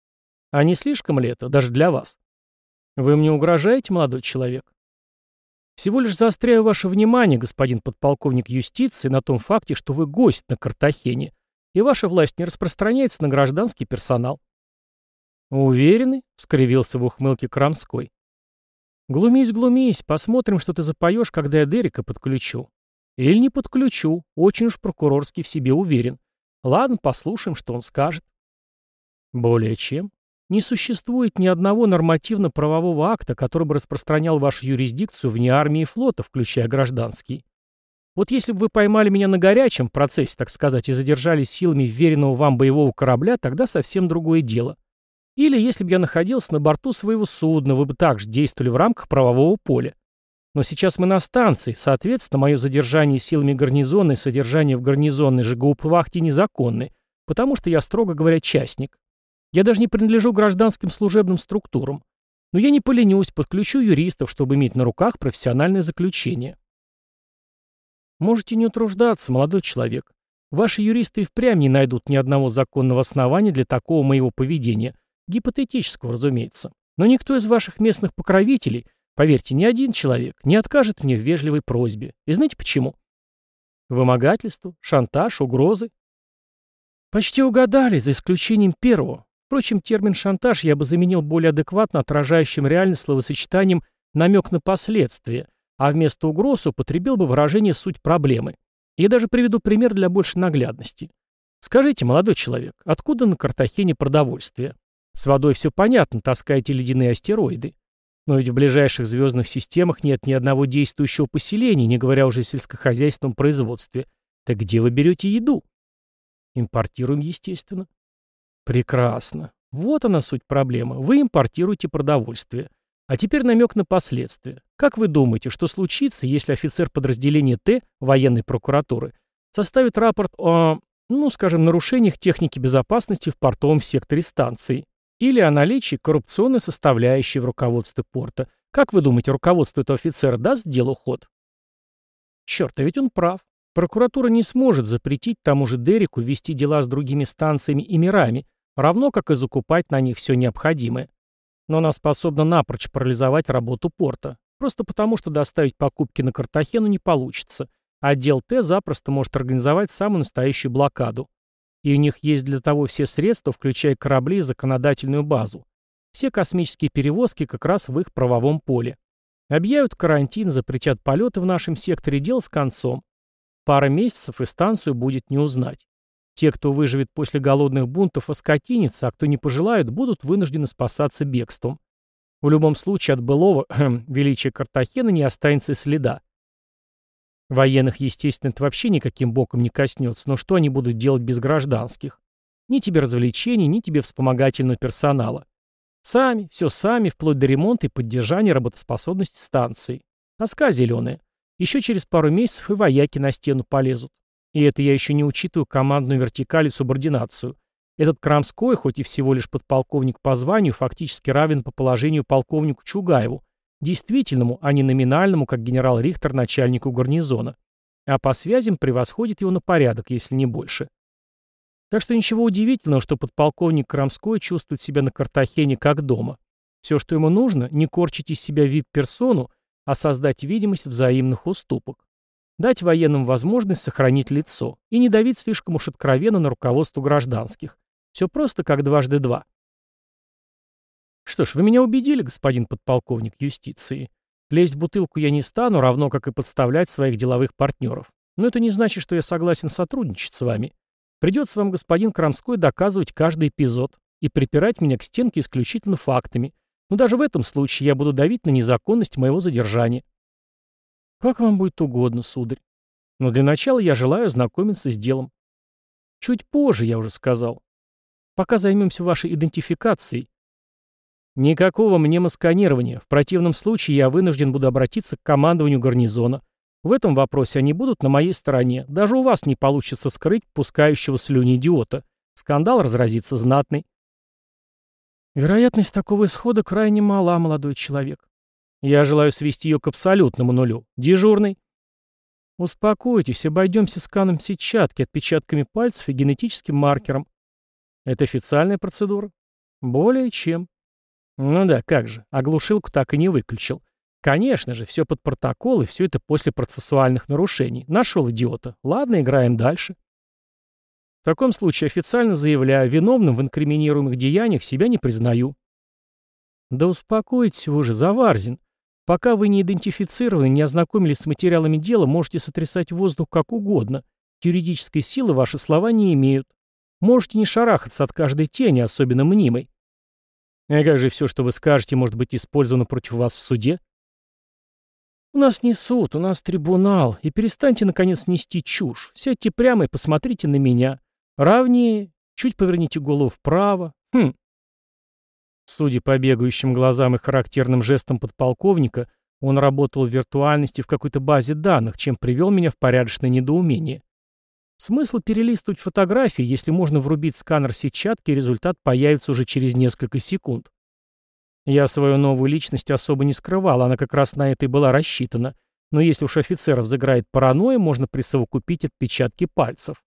А не слишком ли это, даже для вас? Вы мне угрожаете, молодой человек? Всего лишь заостряю ваше внимание, господин подполковник юстиции, на том факте, что вы гость на Картахене, и ваша власть не распространяется на гражданский персонал. Уверены? — скривился в ухмылке Крамской. Глумись, глумись, посмотрим, что ты запоешь, когда я Дерека подключу. Или не подключу, очень уж прокурорский в себе уверен. Ладно, послушаем, что он скажет. Более чем. Не существует ни одного нормативно-правового акта, который бы распространял вашу юрисдикцию вне армии и флота, включая гражданский. Вот если бы вы поймали меня на горячем процессе, так сказать, и задержали силами веренного вам боевого корабля, тогда совсем другое дело. Или если бы я находился на борту своего судна, вы бы также действовали в рамках правового поля. Но сейчас мы на станции, соответственно, мое задержание силами гарнизона и содержание в гарнизонной же гауптвахте незаконны, потому что я, строго говоря, частник. Я даже не принадлежу гражданским служебным структурам. Но я не поленюсь, подключу юристов, чтобы иметь на руках профессиональное заключение. Можете не утруждаться, молодой человек. Ваши юристы и впрямь не найдут ни одного законного основания для такого моего поведения. Гипотетического, разумеется. Но никто из ваших местных покровителей, поверьте, ни один человек, не откажет мне в вежливой просьбе. И знаете почему? Вымогательство, шантаж, угрозы. Почти угадали, за исключением первого. Впрочем, термин «шантаж» я бы заменил более адекватно отражающим реальность словосочетанием «намек на последствия», а вместо угроз употребил бы выражение «суть проблемы». Я даже приведу пример для большей наглядности. Скажите, молодой человек, откуда на Картахене продовольствие? С водой все понятно, таскаете ледяные астероиды. Но ведь в ближайших звездных системах нет ни одного действующего поселения, не говоря уже о сельскохозяйственном производстве. Так где вы берете еду? Импортируем, естественно. Прекрасно. Вот она суть проблемы. Вы импортируете продовольствие. А теперь намек на последствия. Как вы думаете, что случится, если офицер подразделения Т военной прокуратуры составит рапорт о, ну, скажем, нарушениях техники безопасности в портовом секторе станции или о наличии коррупционной составляющей в руководстве порта? Как вы думаете, руководство этого офицера даст делу ход? Черт, а ведь он прав. Прокуратура не сможет запретить тому же Дереку вести дела с другими станциями и мирами, равно как и закупать на них все необходимое но она способна напрочь парализовать работу порта, просто потому, что доставить покупки на Картахену не получится. Отдел Т запросто может организовать самую настоящую блокаду. И у них есть для того все средства, включая корабли и законодательную базу. Все космические перевозки как раз в их правовом поле. Объявят карантин, запретят полеты в нашем секторе, дел с концом. Пара месяцев и станцию будет не узнать. Те, кто выживет после голодных бунтов, оскотинятся, а кто не пожелают, будут вынуждены спасаться бегством. В любом случае от былого эм, величия Картахена не останется следа. Военных, естественно, это вообще никаким боком не коснется, но что они будут делать без гражданских? Ни тебе развлечений, ни тебе вспомогательного персонала. Сами, все сами, вплоть до ремонта и поддержания работоспособности станции. Тоска зеленая. Еще через пару месяцев и вояки на стену полезут. И это я еще не учитываю командную вертикаль и субординацию. Этот Крамской, хоть и всего лишь подполковник по званию, фактически равен по положению полковнику Чугаеву, действительному, а не номинальному, как генерал Рихтер, начальнику гарнизона. А по связям превосходит его на порядок, если не больше. Так что ничего удивительного, что подполковник Крамской чувствует себя на Картахене как дома. Все, что ему нужно, не корчить из себя вип-персону, а создать видимость взаимных уступок дать военным возможность сохранить лицо и не давить слишком уж откровенно на руководство гражданских. Все просто как дважды два. Что ж, вы меня убедили, господин подполковник юстиции. Лезть в бутылку я не стану, равно как и подставлять своих деловых партнеров. Но это не значит, что я согласен сотрудничать с вами. Придется вам, господин Крамской, доказывать каждый эпизод и припирать меня к стенке исключительно фактами. Но даже в этом случае я буду давить на незаконность моего задержания. Как вам будет угодно, сударь. Но для начала я желаю ознакомиться с делом. Чуть позже, я уже сказал. Пока займемся вашей идентификацией. Никакого мнемосканирования. В противном случае я вынужден буду обратиться к командованию гарнизона. В этом вопросе они будут на моей стороне. Даже у вас не получится скрыть пускающего слюни идиота. Скандал разразится знатный. Вероятность такого исхода крайне мала, молодой человек. Я желаю свести ее к абсолютному нулю. Дежурный. Успокойтесь, обойдемся сканом сетчатки, отпечатками пальцев и генетическим маркером. Это официальная процедура? Более чем. Ну да, как же, оглушилку так и не выключил. Конечно же, все под протокол, и все это после процессуальных нарушений. Нашел идиота. Ладно, играем дальше. В таком случае официально заявляю, виновным в инкриминируемых деяниях себя не признаю. Да успокойтесь вы же, Заварзин. Пока вы не идентифицированы, не ознакомились с материалами дела, можете сотрясать воздух как угодно. Юридической силы ваши слова не имеют. Можете не шарахаться от каждой тени, особенно мнимой. А как же все, что вы скажете, может быть использовано против вас в суде? У нас не суд, у нас трибунал, и перестаньте, наконец, нести чушь. Сядьте прямо и посмотрите на меня. Равнее, чуть поверните голову вправо. Хм. Судя по бегающим глазам и характерным жестам подполковника, он работал в виртуальности в какой-то базе данных, чем привел меня в порядочное недоумение. Смысл перелистывать фотографии, если можно врубить сканер сетчатки, результат появится уже через несколько секунд. Я свою новую личность особо не скрывал, она как раз на это и была рассчитана. Но если уж офицеров заграет паранойя, можно присовокупить отпечатки пальцев.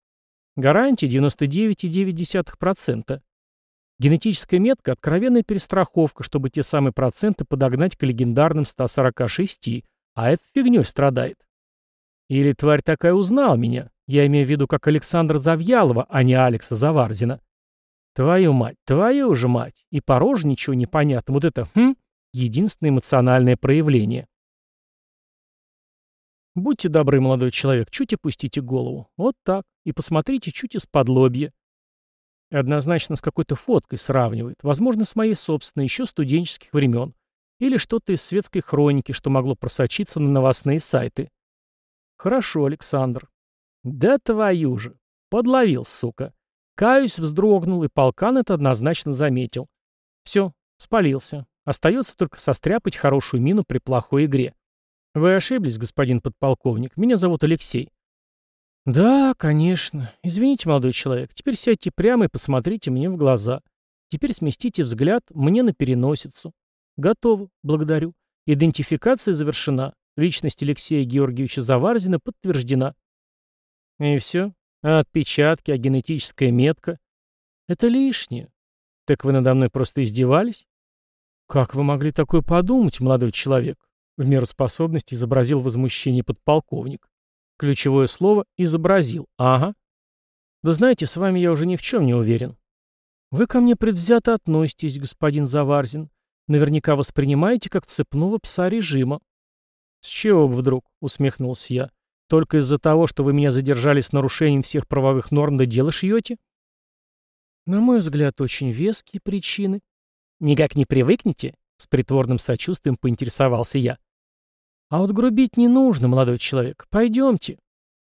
Гарантия 99,9%. Генетическая метка – откровенная перестраховка, чтобы те самые проценты подогнать к легендарным 146, а это фигней страдает. Или тварь такая узнала меня? Я имею в виду как Александра Завьялова, а не Алекса Заварзина. Твою мать, твою же мать. И по роже ничего не понятно. Вот это, хм, единственное эмоциональное проявление. Будьте добры, молодой человек, чуть опустите голову. Вот так. И посмотрите чуть из-под лобья. Однозначно с какой-то фоткой сравнивает. Возможно, с моей собственной, еще студенческих времен. Или что-то из светской хроники, что могло просочиться на новостные сайты. Хорошо, Александр. Да твою же. Подловил, сука. Каюсь, вздрогнул, и полкан это однозначно заметил. Все, спалился. Остается только состряпать хорошую мину при плохой игре. Вы ошиблись, господин подполковник. Меня зовут Алексей. Да, конечно. Извините, молодой человек. Теперь сядьте прямо и посмотрите мне в глаза. Теперь сместите взгляд мне на переносицу. Готово. Благодарю. Идентификация завершена. Личность Алексея Георгиевича Заварзина подтверждена. И все? А отпечатки, а генетическая метка? Это лишнее. Так вы надо мной просто издевались? Как вы могли такое подумать, молодой человек? В меру способности изобразил возмущение подполковник. Ключевое слово «изобразил». Ага. Да знаете, с вами я уже ни в чем не уверен. Вы ко мне предвзято относитесь, господин Заварзин. Наверняка воспринимаете как цепного пса режима. С чего бы вдруг, усмехнулся я. Только из-за того, что вы меня задержали с нарушением всех правовых норм, да дело шьете? На мой взгляд, очень веские причины. Никак не привыкнете? С притворным сочувствием поинтересовался я. А вот грубить не нужно, молодой человек. Пойдемте.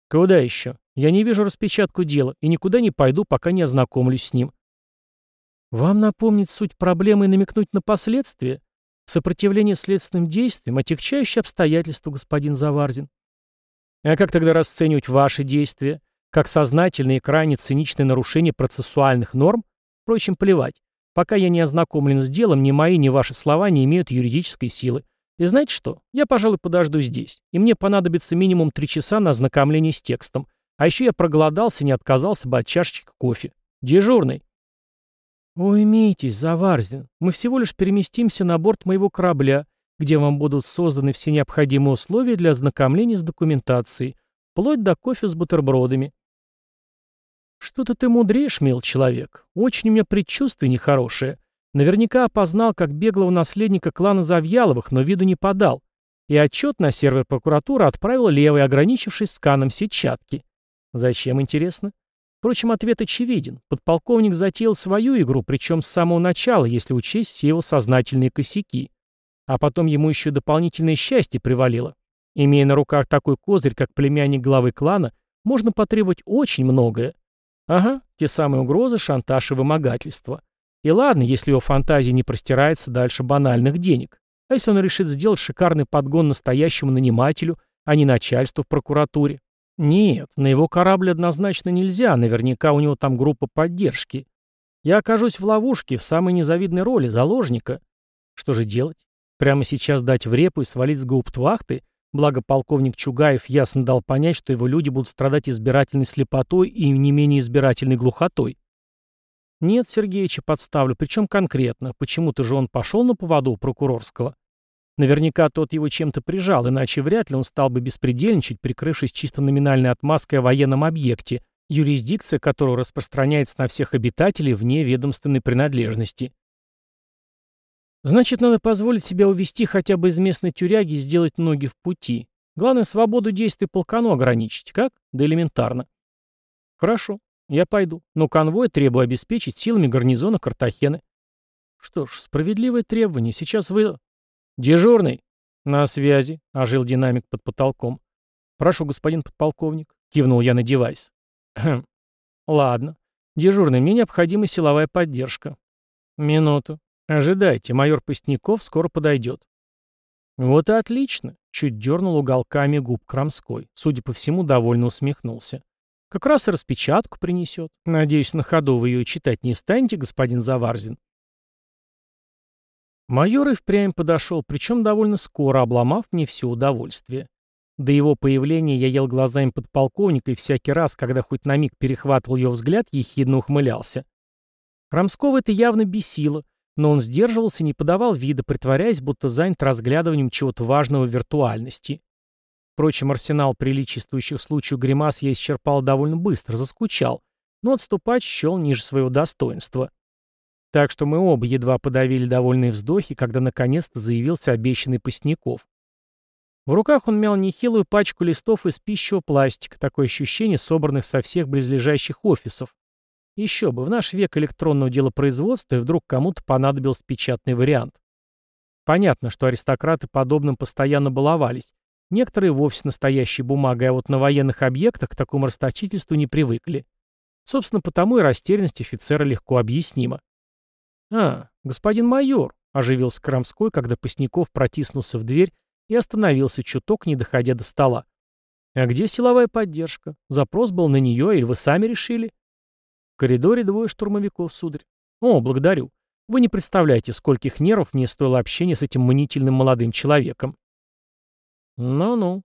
Куда еще? Я не вижу распечатку дела и никуда не пойду, пока не ознакомлюсь с ним. Вам напомнить суть проблемы и намекнуть на последствия? Сопротивление следственным действиям, отягчающие обстоятельства, господин Заварзин. А как тогда расценивать ваши действия? Как сознательные и крайне циничные нарушения процессуальных норм? Впрочем, плевать. Пока я не ознакомлен с делом, ни мои, ни ваши слова не имеют юридической силы. И знаете что? Я, пожалуй, подожду здесь. И мне понадобится минимум три часа на ознакомление с текстом. А еще я проголодался и не отказался бы от чашечки кофе. Дежурный. Уймитесь, Заварзин. Мы всего лишь переместимся на борт моего корабля, где вам будут созданы все необходимые условия для ознакомления с документацией, вплоть до кофе с бутербродами. Что-то ты мудришь, мил человек. Очень у меня предчувствие нехорошее. Наверняка опознал как беглого наследника клана Завьяловых, но виду не подал. И отчет на сервер прокуратуры отправил левый, ограничившись сканом сетчатки. Зачем, интересно? Впрочем, ответ очевиден. Подполковник затеял свою игру, причем с самого начала, если учесть все его сознательные косяки. А потом ему еще дополнительное счастье привалило. Имея на руках такой козырь, как племянник главы клана, можно потребовать очень многое. Ага, те самые угрозы, шантаж и вымогательство. И ладно, если его фантазия не простирается дальше банальных денег. А если он решит сделать шикарный подгон настоящему нанимателю, а не начальству в прокуратуре? Нет, на его корабль однозначно нельзя, наверняка у него там группа поддержки. Я окажусь в ловушке, в самой незавидной роли заложника. Что же делать? Прямо сейчас дать в репу и свалить с гауптвахты, благо полковник Чугаев ясно дал понять, что его люди будут страдать избирательной слепотой и не менее избирательной глухотой. Нет, Сергеича подставлю, причем конкретно. Почему-то же он пошел на поводу прокурорского. Наверняка тот его чем-то прижал, иначе вряд ли он стал бы беспредельничать, прикрывшись чисто номинальной отмазкой о военном объекте, юрисдикция которого распространяется на всех обитателей вне ведомственной принадлежности. Значит, надо позволить себя увести хотя бы из местной тюряги и сделать ноги в пути. Главное, свободу действий полкану ограничить. Как? Да элементарно. Хорошо, я пойду. Но конвой требую обеспечить силами гарнизона Картахены. Что ж, справедливое требование. Сейчас вы... Дежурный. На связи, ожил динамик под потолком. Прошу, господин подполковник. Кивнул я на девайс. Хм. Ладно. Дежурный, мне необходима силовая поддержка. Минуту. Ожидайте, майор Постняков скоро подойдет. Вот и отлично. Чуть дернул уголками губ Крамской. Судя по всему, довольно усмехнулся. Как раз и распечатку принесет. Надеюсь, на ходу вы ее читать не станете, господин Заварзин. Майор и впрямь подошел, причем довольно скоро, обломав мне все удовольствие. До его появления я ел глазами подполковника и всякий раз, когда хоть на миг перехватывал ее взгляд, ехидно ухмылялся. Крамского это явно бесило, но он сдерживался и не подавал вида, притворяясь, будто занят разглядыванием чего-то важного в виртуальности. Впрочем, арсенал приличествующих случаев гримас я исчерпал довольно быстро, заскучал, но отступать счел ниже своего достоинства. Так что мы оба едва подавили довольные вздохи, когда наконец-то заявился обещанный Постняков. В руках он мял нехилую пачку листов из пищевого пластика, такое ощущение собранных со всех близлежащих офисов. Еще бы, в наш век электронного делопроизводства и вдруг кому-то понадобился печатный вариант. Понятно, что аристократы подобным постоянно баловались. Некоторые вовсе настоящей бумагой, а вот на военных объектах к такому расточительству не привыкли. Собственно, потому и растерянность офицера легко объяснима. «А, господин майор», — оживился Крамской, когда Постняков протиснулся в дверь и остановился чуток, не доходя до стола. «А где силовая поддержка? Запрос был на нее, или вы сами решили?» «В коридоре двое штурмовиков, сударь». «О, благодарю. Вы не представляете, скольких нервов мне стоило общение с этим манительным молодым человеком». «Ну-ну.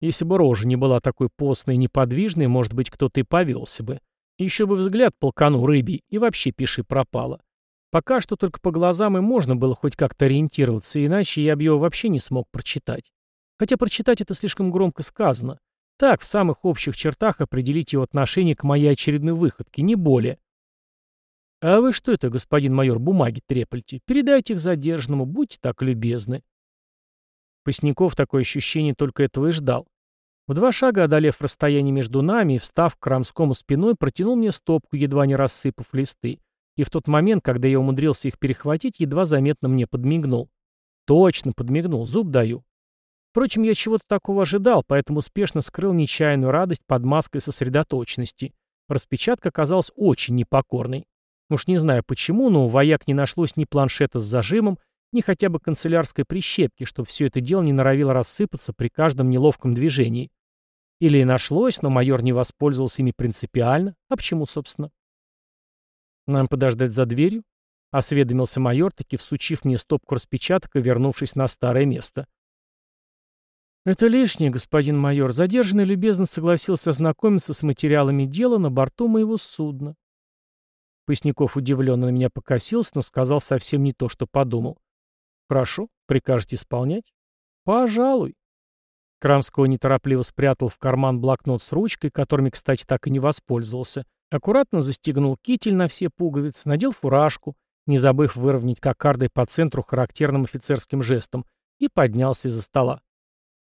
Если бы рожа не была такой постной и неподвижной, может быть, кто-то и повелся бы. Еще бы взгляд полкану рыбий, и вообще пиши пропало. Пока что только по глазам и можно было хоть как-то ориентироваться, иначе я бы его вообще не смог прочитать. Хотя прочитать это слишком громко сказано. Так, в самых общих чертах определить его отношение к моей очередной выходке, не более. «А вы что это, господин майор, бумаги трепальте? Передайте их задержанному, будьте так любезны». Посняков такое ощущение только этого и ждал. В два шага, одолев расстояние между нами и встав к Крамскому спиной, протянул мне стопку, едва не рассыпав листы и в тот момент, когда я умудрился их перехватить, едва заметно мне подмигнул. Точно подмигнул, зуб даю. Впрочем, я чего-то такого ожидал, поэтому успешно скрыл нечаянную радость под маской сосредоточенности. Распечатка оказалась очень непокорной. Уж не знаю почему, но у вояк не нашлось ни планшета с зажимом, ни хотя бы канцелярской прищепки, чтобы все это дело не норовило рассыпаться при каждом неловком движении. Или и нашлось, но майор не воспользовался ими принципиально. А почему, собственно? «Нам подождать за дверью?» — осведомился майор, таки всучив мне стопку распечаток и вернувшись на старое место. «Это лишнее, господин майор. Задержанный любезно согласился ознакомиться с материалами дела на борту моего судна». Поясников удивленно на меня покосился, но сказал совсем не то, что подумал. «Хорошо. Прикажете исполнять?» «Пожалуй». Крамского неторопливо спрятал в карман блокнот с ручкой, которыми, кстати, так и не воспользовался, Аккуратно застегнул китель на все пуговицы, надел фуражку, не забыв выровнять кокардой по центру характерным офицерским жестом, и поднялся из-за стола.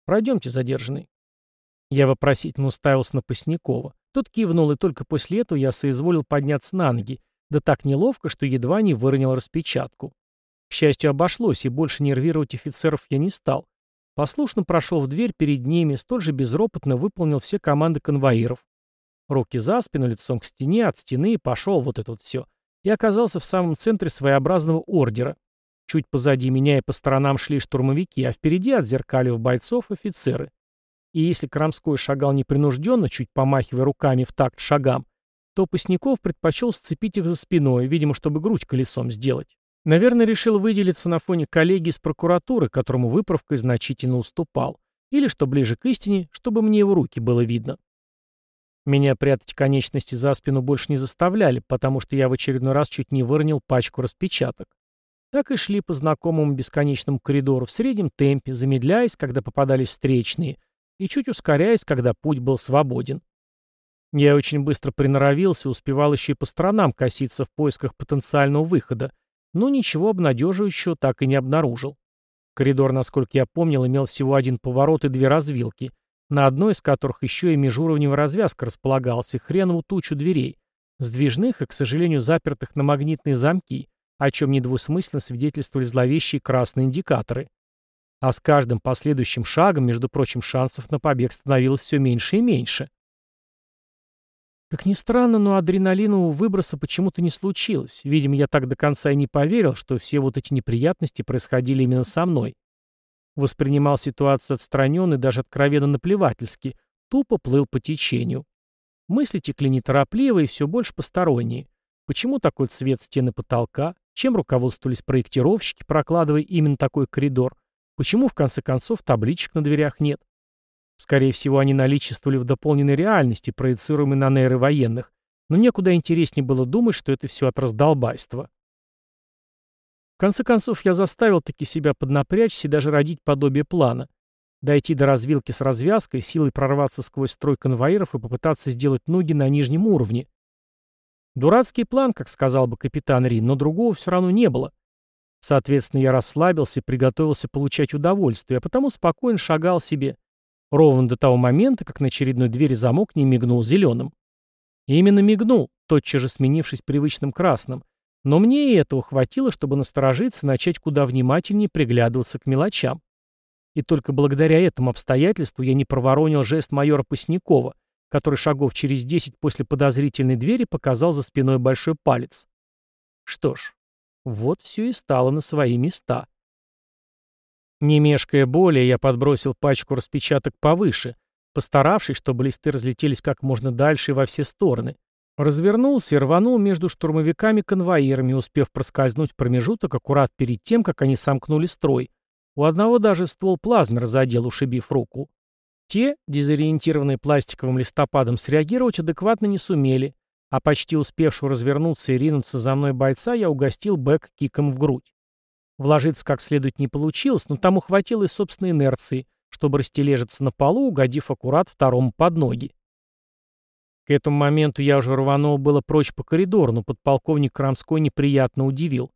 «Пройдемте, задержанный». Я вопросительно уставился на Поснякова. Тот кивнул, и только после этого я соизволил подняться на ноги, да так неловко, что едва не выронил распечатку. К счастью, обошлось, и больше нервировать офицеров я не стал. Послушно прошел в дверь перед ними, столь же безропотно выполнил все команды конвоиров. Руки за спину, лицом к стене, от стены и пошел вот это вот все. И оказался в самом центре своеобразного ордера. Чуть позади меня и по сторонам шли штурмовики, а впереди, отзеркалив бойцов, офицеры. И если Крамской шагал непринужденно, чуть помахивая руками в такт шагам, то Посняков предпочел сцепить их за спиной, видимо, чтобы грудь колесом сделать. Наверное, решил выделиться на фоне коллеги из прокуратуры, которому выправкой значительно уступал. Или, что ближе к истине, чтобы мне его руки было видно. Меня прятать конечности за спину больше не заставляли, потому что я в очередной раз чуть не выронил пачку распечаток. Так и шли по знакомому бесконечному коридору в среднем темпе, замедляясь, когда попадались встречные, и чуть ускоряясь, когда путь был свободен. Я очень быстро приноровился, успевал еще и по сторонам коситься в поисках потенциального выхода, но ничего обнадеживающего так и не обнаружил. Коридор, насколько я помнил, имел всего один поворот и две развилки, на одной из которых еще и межуровневая развязка располагалась, и хренову тучу дверей, сдвижных и, к сожалению, запертых на магнитные замки, о чем недвусмысленно свидетельствовали зловещие красные индикаторы. А с каждым последующим шагом, между прочим, шансов на побег становилось все меньше и меньше. Как ни странно, но адреналинового выброса почему-то не случилось. Видимо, я так до конца и не поверил, что все вот эти неприятности происходили именно со мной. Воспринимал ситуацию отстраненно и даже откровенно наплевательски, тупо плыл по течению. Мысли текли неторопливо и все больше посторонние. Почему такой цвет стены потолка? Чем руководствовались проектировщики, прокладывая именно такой коридор? Почему, в конце концов, табличек на дверях нет? Скорее всего, они наличествовали в дополненной реальности, проецируемой на нейры военных, но некуда интереснее было думать, что это все от раздолбайства. В конце концов, я заставил таки себя поднапрячься и даже родить подобие плана. Дойти до развилки с развязкой, силой прорваться сквозь строй конвоиров и попытаться сделать ноги на нижнем уровне. Дурацкий план, как сказал бы капитан Рин, но другого все равно не было. Соответственно, я расслабился и приготовился получать удовольствие, а потому спокойно шагал себе, Ровно до того момента, как на очередной двери замок не мигнул зеленым. И именно мигнул, тотчас же сменившись привычным красным. Но мне и этого хватило, чтобы насторожиться и начать куда внимательнее приглядываться к мелочам. И только благодаря этому обстоятельству я не проворонил жест майора Паснякова, который шагов через десять после подозрительной двери показал за спиной большой палец. Что ж, вот все и стало на свои места. Не мешкая более, я подбросил пачку распечаток повыше, постаравшись, чтобы листы разлетелись как можно дальше и во все стороны. Развернулся и рванул между штурмовиками-конвоирами, успев проскользнуть промежуток аккурат перед тем, как они сомкнули строй. У одного даже ствол плазмера задел, ушибив руку. Те, дезориентированные пластиковым листопадом, среагировать адекватно не сумели, а почти успевшего развернуться и ринуться за мной бойца я угостил бэк киком в грудь. Вложиться как следует не получилось, но тому хватило и собственной инерции, чтобы растележиться на полу, угодив аккурат второму под ноги. К этому моменту я уже рванул было прочь по коридору, но подполковник Крамской неприятно удивил.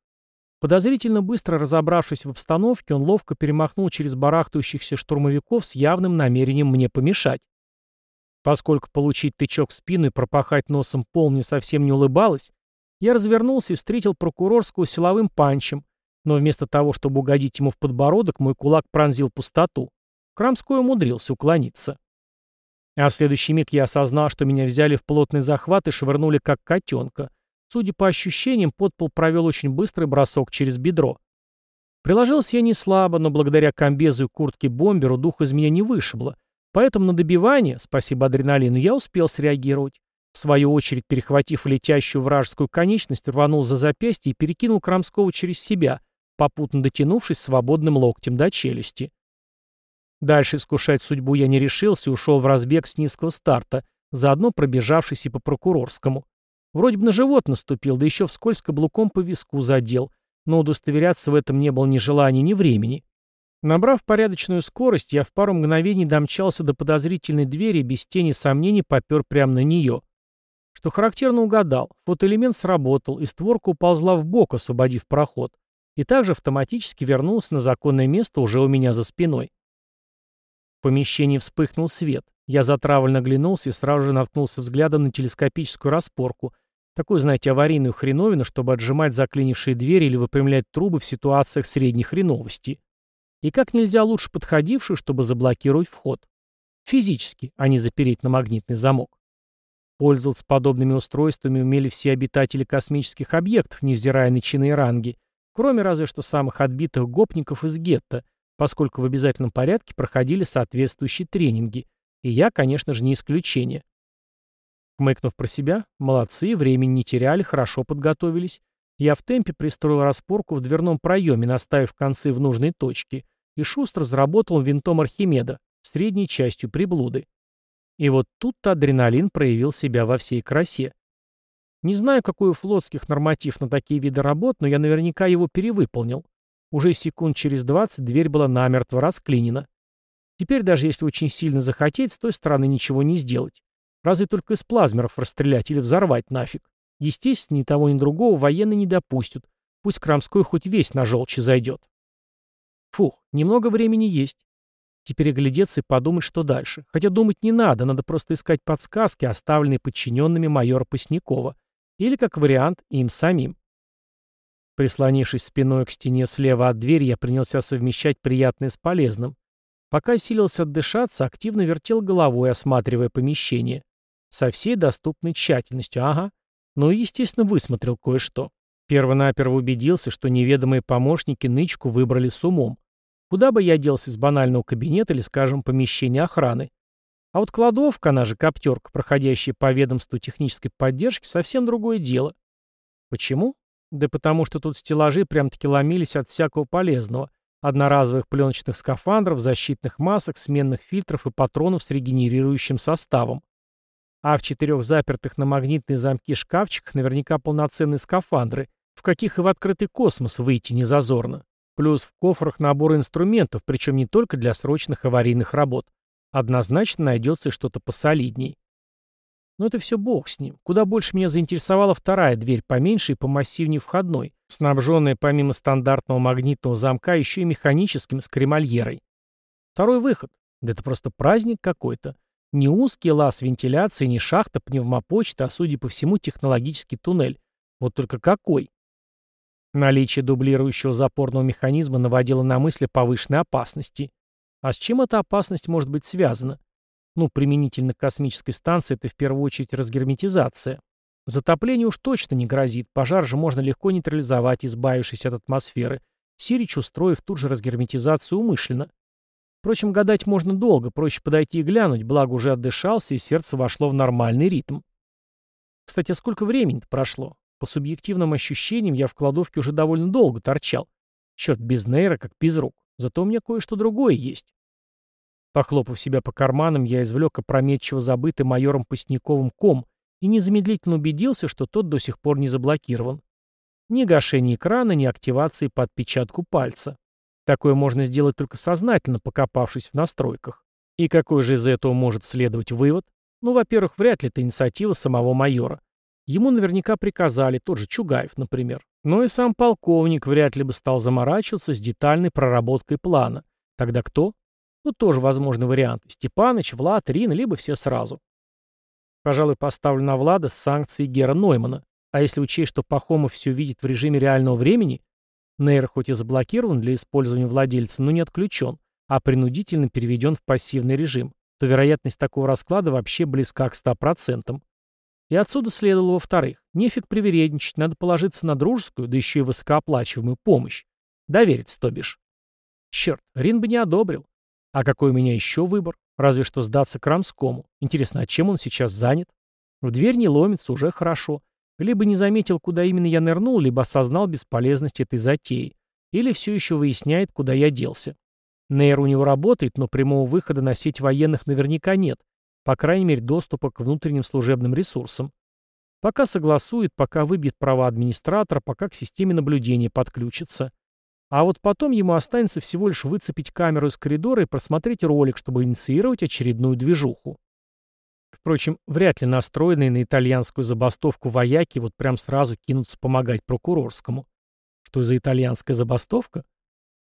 Подозрительно быстро разобравшись в обстановке, он ловко перемахнул через барахтающихся штурмовиков с явным намерением мне помешать. Поскольку получить тычок в спину и пропахать носом пол мне совсем не улыбалось, я развернулся и встретил прокурорского силовым панчем, но вместо того, чтобы угодить ему в подбородок, мой кулак пронзил пустоту. Крамской умудрился уклониться. А в следующий миг я осознал, что меня взяли в плотный захват и швырнули как котенка. Судя по ощущениям, подпол провел очень быстрый бросок через бедро. Приложился я не слабо, но благодаря комбезу и куртке бомберу дух из меня не вышибло. Поэтому на добивание, спасибо адреналину, я успел среагировать. В свою очередь, перехватив летящую вражескую конечность, рванул за запястье и перекинул Крамского через себя — попутно дотянувшись свободным локтем до челюсти. Дальше искушать судьбу я не решился и ушел в разбег с низкого старта, заодно пробежавшись и по прокурорскому. Вроде бы на живот наступил, да еще вскользь каблуком по виску задел, но удостоверяться в этом не было ни желания, ни времени. Набрав порядочную скорость, я в пару мгновений домчался до подозрительной двери и без тени сомнений попер прямо на нее. Что характерно угадал, фотоэлемент сработал, и створка уползла в бок, освободив проход и также автоматически вернулся на законное место уже у меня за спиной. В помещении вспыхнул свет. Я затравленно оглянулся и сразу же наткнулся взглядом на телескопическую распорку, такую, знаете, аварийную хреновину, чтобы отжимать заклинившие двери или выпрямлять трубы в ситуациях средней хреновости. И как нельзя лучше подходившую, чтобы заблокировать вход. Физически, а не запереть на магнитный замок. Пользоваться подобными устройствами умели все обитатели космических объектов, невзирая на чины и ранги, Кроме разве что самых отбитых гопников из гетто, поскольку в обязательном порядке проходили соответствующие тренинги. И я, конечно же, не исключение. Хмыкнув про себя, молодцы, времени не теряли, хорошо подготовились. Я в темпе пристроил распорку в дверном проеме, наставив концы в нужной точке, и шустро заработал винтом Архимеда, средней частью приблуды. И вот тут-то адреналин проявил себя во всей красе. Не знаю, какой у флотских норматив на такие виды работ, но я наверняка его перевыполнил. Уже секунд через 20 дверь была намертво расклинена. Теперь даже если очень сильно захотеть, с той стороны ничего не сделать. Разве только из плазмеров расстрелять или взорвать нафиг. Естественно, ни того, ни другого военные не допустят. Пусть Крамской хоть весь на желчи зайдет. Фух, немного времени есть. Теперь оглядеться и подумать, что дальше. Хотя думать не надо, надо просто искать подсказки, оставленные подчиненными майора Паснякова. Или, как вариант, им самим. Прислонившись спиной к стене слева от двери, я принялся совмещать приятное с полезным. Пока силился отдышаться, активно вертел головой, осматривая помещение. Со всей доступной тщательностью, ага. Ну и, естественно, высмотрел кое-что. Первонаперво убедился, что неведомые помощники нычку выбрали с умом. Куда бы я делся из банального кабинета или, скажем, помещения охраны. А вот кладовка, она же коптерка, проходящая по ведомству технической поддержки, совсем другое дело. Почему? Да потому что тут стеллажи прям-таки ломились от всякого полезного. Одноразовых пленочных скафандров, защитных масок, сменных фильтров и патронов с регенерирующим составом. А в четырех запертых на магнитные замки шкафчиках наверняка полноценные скафандры, в каких и в открытый космос выйти не зазорно. Плюс в кофрах набор инструментов, причем не только для срочных аварийных работ. Однозначно найдется и что-то посолидней. Но это все бог с ним. Куда больше меня заинтересовала вторая дверь, поменьше и помассивнее входной, снабженная помимо стандартного магнитного замка еще и механическим с кремольерой. Второй выход. Да это просто праздник какой-то. Не узкий лаз вентиляции, не шахта пневмопочта, а, судя по всему, технологический туннель. Вот только какой? Наличие дублирующего запорного механизма наводило на мысли повышенной опасности. А с чем эта опасность может быть связана? Ну, применительно к космической станции это в первую очередь разгерметизация. Затопление уж точно не грозит, пожар же можно легко нейтрализовать, избавившись от атмосферы, Сирич устроив тут же разгерметизацию умышленно. Впрочем, гадать можно долго, проще подойти и глянуть, благо уже отдышался, и сердце вошло в нормальный ритм. Кстати, а сколько времени-то прошло? По субъективным ощущениям, я в кладовке уже довольно долго торчал. Черт, без нейра, как без рук. Зато у меня кое-что другое есть. Похлопав себя по карманам, я извлек опрометчиво забытый майором Постняковым ком и незамедлительно убедился, что тот до сих пор не заблокирован. Ни гашения экрана, ни активации по отпечатку пальца. Такое можно сделать только сознательно, покопавшись в настройках. И какой же из этого может следовать вывод? Ну, во-первых, вряд ли это инициатива самого майора. Ему наверняка приказали, тот же Чугаев, например. Но и сам полковник вряд ли бы стал заморачиваться с детальной проработкой плана. Тогда кто? Тут тоже возможны варианты. Степаныч, Влад, Рина, либо все сразу. Пожалуй, поставлю на Влада с санкцией Гера Ноймана. А если учесть, что Пахомов все видит в режиме реального времени, нейр хоть и заблокирован для использования владельца, но не отключен, а принудительно переведен в пассивный режим, то вероятность такого расклада вообще близка к 100%. И отсюда следовало во-вторых, нефиг привередничать, надо положиться на дружескую, да еще и высокооплачиваемую помощь. Довериться, то бишь. Черт, Рин бы не одобрил. А какой у меня еще выбор? Разве что сдаться Крамскому. Интересно, а чем он сейчас занят? В дверь не ломится, уже хорошо. Либо не заметил, куда именно я нырнул, либо осознал бесполезность этой затеи. Или все еще выясняет, куда я делся. Нейр у него работает, но прямого выхода на сеть военных наверняка нет. По крайней мере, доступа к внутренним служебным ресурсам. Пока согласует, пока выбьет права администратора, пока к системе наблюдения подключится. А вот потом ему останется всего лишь выцепить камеру из коридора и просмотреть ролик, чтобы инициировать очередную движуху. Впрочем, вряд ли настроенные на итальянскую забастовку вояки вот прям сразу кинутся помогать прокурорскому. Что за итальянская забастовка?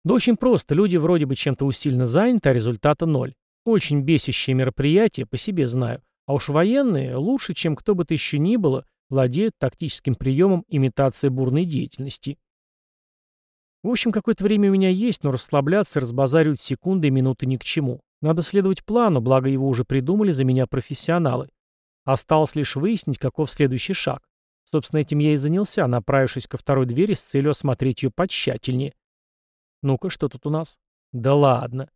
Да очень просто, люди вроде бы чем-то усиленно заняты, а результата ноль. Очень бесящее мероприятие, по себе знаю. А уж военные, лучше, чем кто бы то еще ни было, владеют тактическим приемом имитации бурной деятельности. В общем, какое-то время у меня есть, но расслабляться и разбазаривать секунды и минуты ни к чему. Надо следовать плану, благо его уже придумали за меня профессионалы. Осталось лишь выяснить, каков следующий шаг. Собственно, этим я и занялся, направившись ко второй двери с целью осмотреть ее потщательнее. Ну-ка, что тут у нас? Да ладно.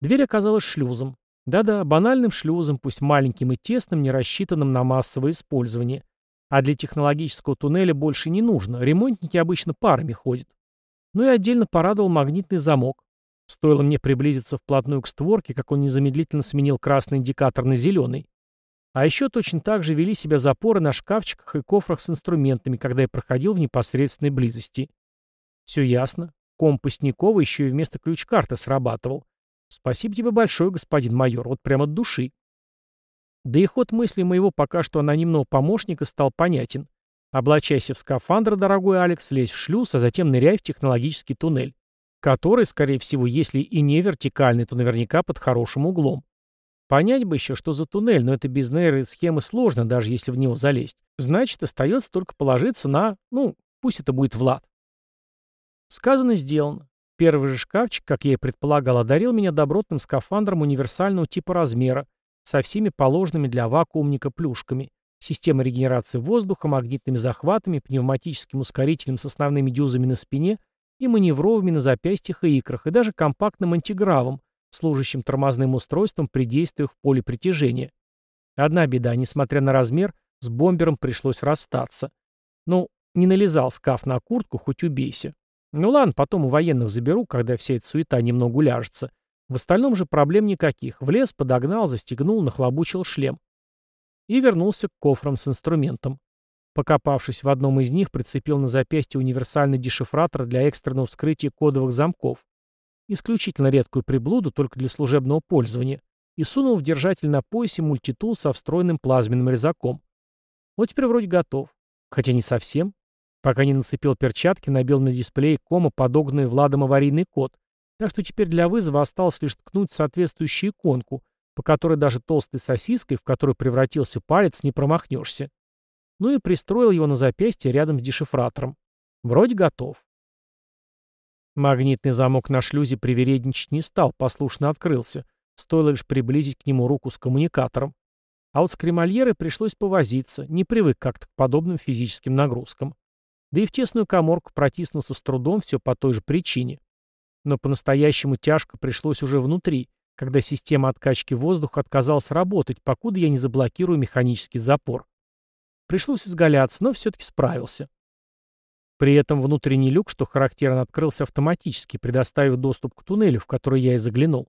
Дверь оказалась шлюзом. Да-да, банальным шлюзом, пусть маленьким и тесным, не рассчитанным на массовое использование. А для технологического туннеля больше не нужно, ремонтники обычно парами ходят. Ну и отдельно порадовал магнитный замок. Стоило мне приблизиться вплотную к створке, как он незамедлительно сменил красный индикатор на зеленый. А еще точно так же вели себя запоры на шкафчиках и кофрах с инструментами, когда я проходил в непосредственной близости. Все ясно. Компас Никова еще и вместо ключ-карты срабатывал. Спасибо тебе большое, господин майор, вот прямо от души. Да и ход мысли моего пока что анонимного помощника стал понятен. Облачайся в скафандр, дорогой Алекс, лезь в шлюз, а затем ныряй в технологический туннель, который, скорее всего, если и не вертикальный, то наверняка под хорошим углом. Понять бы еще, что за туннель, но это без нейро схемы сложно, даже если в него залезть. Значит, остается только положиться на, ну, пусть это будет Влад. Сказано, сделано. Первый же шкафчик, как я и предполагал, одарил меня добротным скафандром универсального типа размера, со всеми положенными для вакуумника плюшками, системой регенерации воздуха, магнитными захватами, пневматическим ускорителем с основными дюзами на спине и маневровыми на запястьях и икрах, и даже компактным антигравом, служащим тормозным устройством при действиях в поле притяжения. Одна беда, несмотря на размер, с бомбером пришлось расстаться. Ну, не налезал скаф на куртку, хоть убейся. Ну ладно, потом у военных заберу, когда вся эта суета немного уляжется. В остальном же проблем никаких. Влез, подогнал, застегнул, нахлобучил шлем. И вернулся к кофрам с инструментом. Покопавшись в одном из них, прицепил на запястье универсальный дешифратор для экстренного вскрытия кодовых замков. Исключительно редкую приблуду, только для служебного пользования. И сунул в держатель на поясе мультитул со встроенным плазменным резаком. Вот теперь вроде готов. Хотя не совсем. Пока не нацепил перчатки, набил на дисплее кома подогнанный Владом аварийный код, так что теперь для вызова осталось лишь ткнуть соответствующую иконку, по которой даже толстой сосиской, в которую превратился палец, не промахнешься. Ну и пристроил его на запястье рядом с дешифратором. Вроде готов. Магнитный замок на шлюзе привередничать не стал, послушно открылся. Стоило лишь приблизить к нему руку с коммуникатором. А вот с кремольерой пришлось повозиться, не привык как-то к подобным физическим нагрузкам. Да и в тесную коморку протиснулся с трудом все по той же причине. Но по-настоящему тяжко пришлось уже внутри, когда система откачки воздуха отказалась работать, покуда я не заблокирую механический запор. Пришлось изгаляться, но все-таки справился. При этом внутренний люк, что характерно, открылся автоматически, предоставив доступ к туннелю, в который я и заглянул.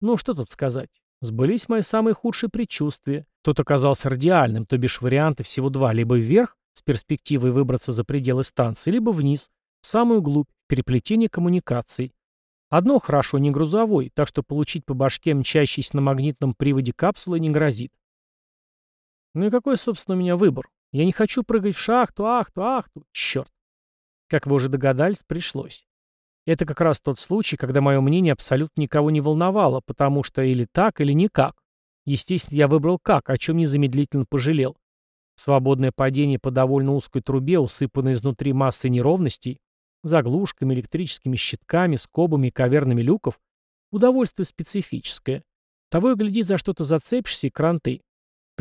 Ну, что тут сказать. Сбылись мои самые худшие предчувствия. Тот оказался радиальным, то бишь варианты всего два, либо вверх, с перспективой выбраться за пределы станции, либо вниз, в самую глубь, переплетение коммуникаций. Одно хорошо, не грузовой, так что получить по башке мчащейся на магнитном приводе капсулы не грозит. Ну и какой, собственно, у меня выбор? Я не хочу прыгать в шахту, ахту, ахту, черт. Как вы уже догадались, пришлось. Это как раз тот случай, когда мое мнение абсолютно никого не волновало, потому что или так, или никак. Естественно, я выбрал как, о чем незамедлительно пожалел. Свободное падение по довольно узкой трубе, усыпанной изнутри массой неровностей, заглушками, электрическими щитками, скобами и кавернами люков, удовольствие специфическое. Того и гляди, за что-то зацепишься и кранты.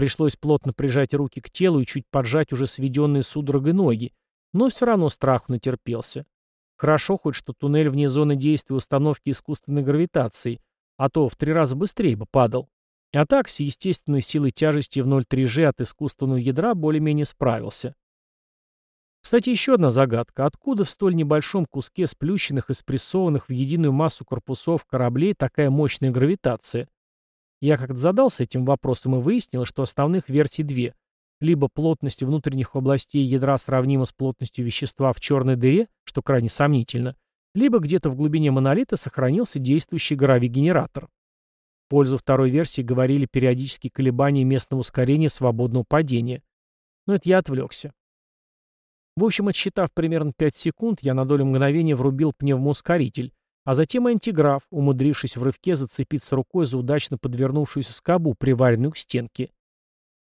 Пришлось плотно прижать руки к телу и чуть поджать уже сведенные судорогой ноги, но все равно страху натерпелся. Хорошо хоть, что туннель вне зоны действия установки искусственной гравитации, а то в три раза быстрее бы падал. А так, с естественной силой тяжести в 0,3G от искусственного ядра более-менее справился. Кстати, еще одна загадка. Откуда в столь небольшом куске сплющенных и спрессованных в единую массу корпусов кораблей такая мощная гравитация? Я как-то задался этим вопросом и выяснил, что основных версий две. Либо плотность внутренних областей ядра сравнима с плотностью вещества в черной дыре, что крайне сомнительно, либо где-то в глубине монолита сохранился действующий гравигенератор пользу второй версии говорили периодические колебания местного ускорения свободного падения. Но это я отвлекся. В общем, отсчитав примерно 5 секунд, я на долю мгновения врубил пневмоускоритель, а затем антиграф, умудрившись в рывке зацепиться рукой за удачно подвернувшуюся скобу, приваренную к стенке.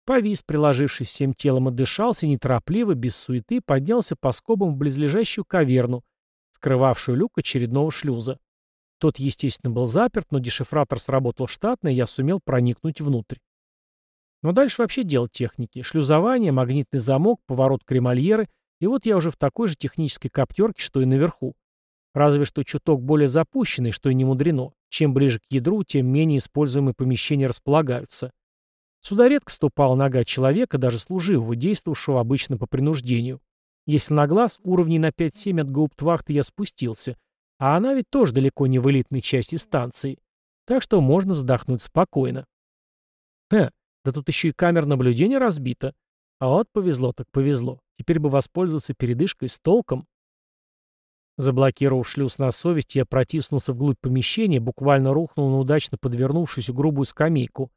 Повис, приложившись всем телом, отдышался, неторопливо, без суеты, поднялся по скобам в близлежащую каверну, скрывавшую люк очередного шлюза. Тот, естественно, был заперт, но дешифратор сработал штатно, и я сумел проникнуть внутрь. Но дальше вообще дело техники. Шлюзование, магнитный замок, поворот кремольеры, и вот я уже в такой же технической коптерке, что и наверху. Разве что чуток более запущенный, что и не мудрено. Чем ближе к ядру, тем менее используемые помещения располагаются. Сюда редко ступала нога человека, даже служивого, действовавшего обычно по принуждению. Если на глаз, уровней на 5-7 от гауптвахты я спустился, а она ведь тоже далеко не в элитной части станции. Так что можно вздохнуть спокойно. Ха, да тут еще и камера наблюдения разбита. А вот повезло так повезло. Теперь бы воспользоваться передышкой с толком. Заблокировав шлюз на совесть, я протиснулся вглубь помещения, буквально рухнул на удачно подвернувшуюся грубую скамейку.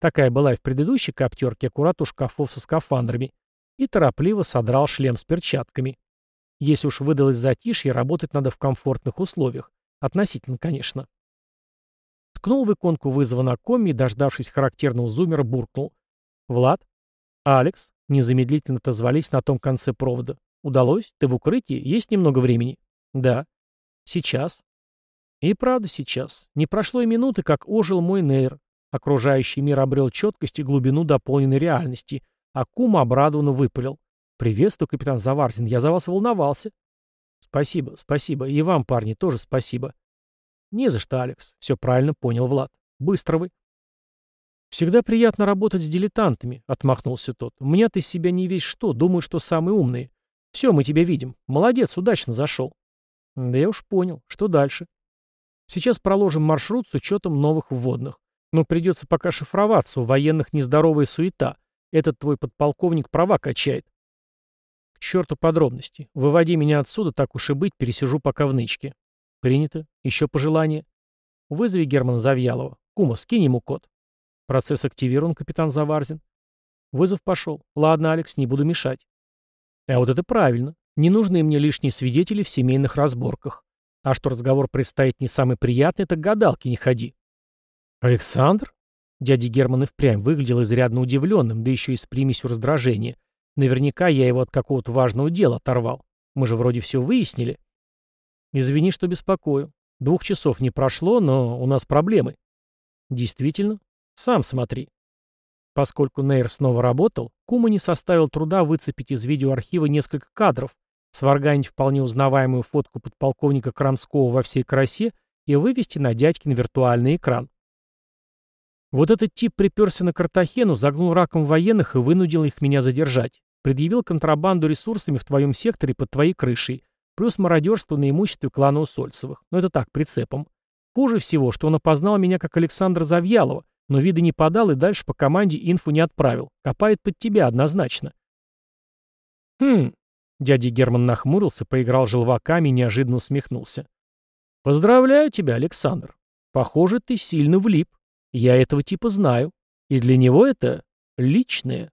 Такая была и в предыдущей коптерке, аккурат у шкафов со скафандрами. И торопливо содрал шлем с перчатками. Если уж выдалось затишье, работать надо в комфортных условиях. Относительно, конечно. Ткнул в иконку вызова на коме и, дождавшись характерного зумера, буркнул. «Влад? Алекс?» Незамедлительно отозвались на том конце провода. «Удалось? Ты в укрытии? Есть немного времени?» Да. Сейчас. И правда сейчас. Не прошло и минуты, как ожил мой нейр. Окружающий мир обрел четкость и глубину дополненной реальности, а Кума обрадованно выпалил. «Приветствую, капитан Заварзин, я за вас волновался». «Спасибо, спасибо. И вам, парни, тоже спасибо». «Не за что, Алекс. Все правильно понял Влад. Быстро вы». «Всегда приятно работать с дилетантами», — отмахнулся тот. «У меня ты себя не весь что, думаю, что самые умные. Все, мы тебя видим. Молодец, удачно зашел». «Да я уж понял. Что дальше?» «Сейчас проложим маршрут с учетом новых вводных. Но придется пока шифроваться, у военных нездоровая суета. Этот твой подполковник права качает». «К черту подробности. Выводи меня отсюда, так уж и быть, пересижу пока в нычке». «Принято. Еще пожелание?» «Вызови Германа Завьялова. Кума, скинь ему код». Процесс активирован, капитан Заварзин. Вызов пошел. Ладно, Алекс, не буду мешать. А вот это правильно. Не нужны мне лишние свидетели в семейных разборках. А что разговор предстоит не самый приятный, так гадалки не ходи. Александр? Дядя Герман и впрямь выглядел изрядно удивленным, да еще и с примесью раздражения. Наверняка я его от какого-то важного дела оторвал. Мы же вроде все выяснили. Извини, что беспокою. Двух часов не прошло, но у нас проблемы. Действительно, сам смотри. Поскольку Нейр снова работал, Кума не составил труда выцепить из видеоархива несколько кадров, сварганить вполне узнаваемую фотку подполковника Крамского во всей красе и вывести на дядькин виртуальный экран. Вот этот тип приперся на Картахену, загнул раком военных и вынудил их меня задержать. Предъявил контрабанду ресурсами в твоем секторе под твоей крышей, плюс мародерство на имуществе клана Усольцевых. Но это так, прицепом. Хуже всего, что он опознал меня как Александра Завьялова, но вида не подал и дальше по команде инфу не отправил. Копает под тебя однозначно. Хм. Дядя Герман нахмурился, поиграл желваками и неожиданно усмехнулся. Поздравляю тебя, Александр. Похоже, ты сильно влип. Я этого типа знаю. И для него это личное.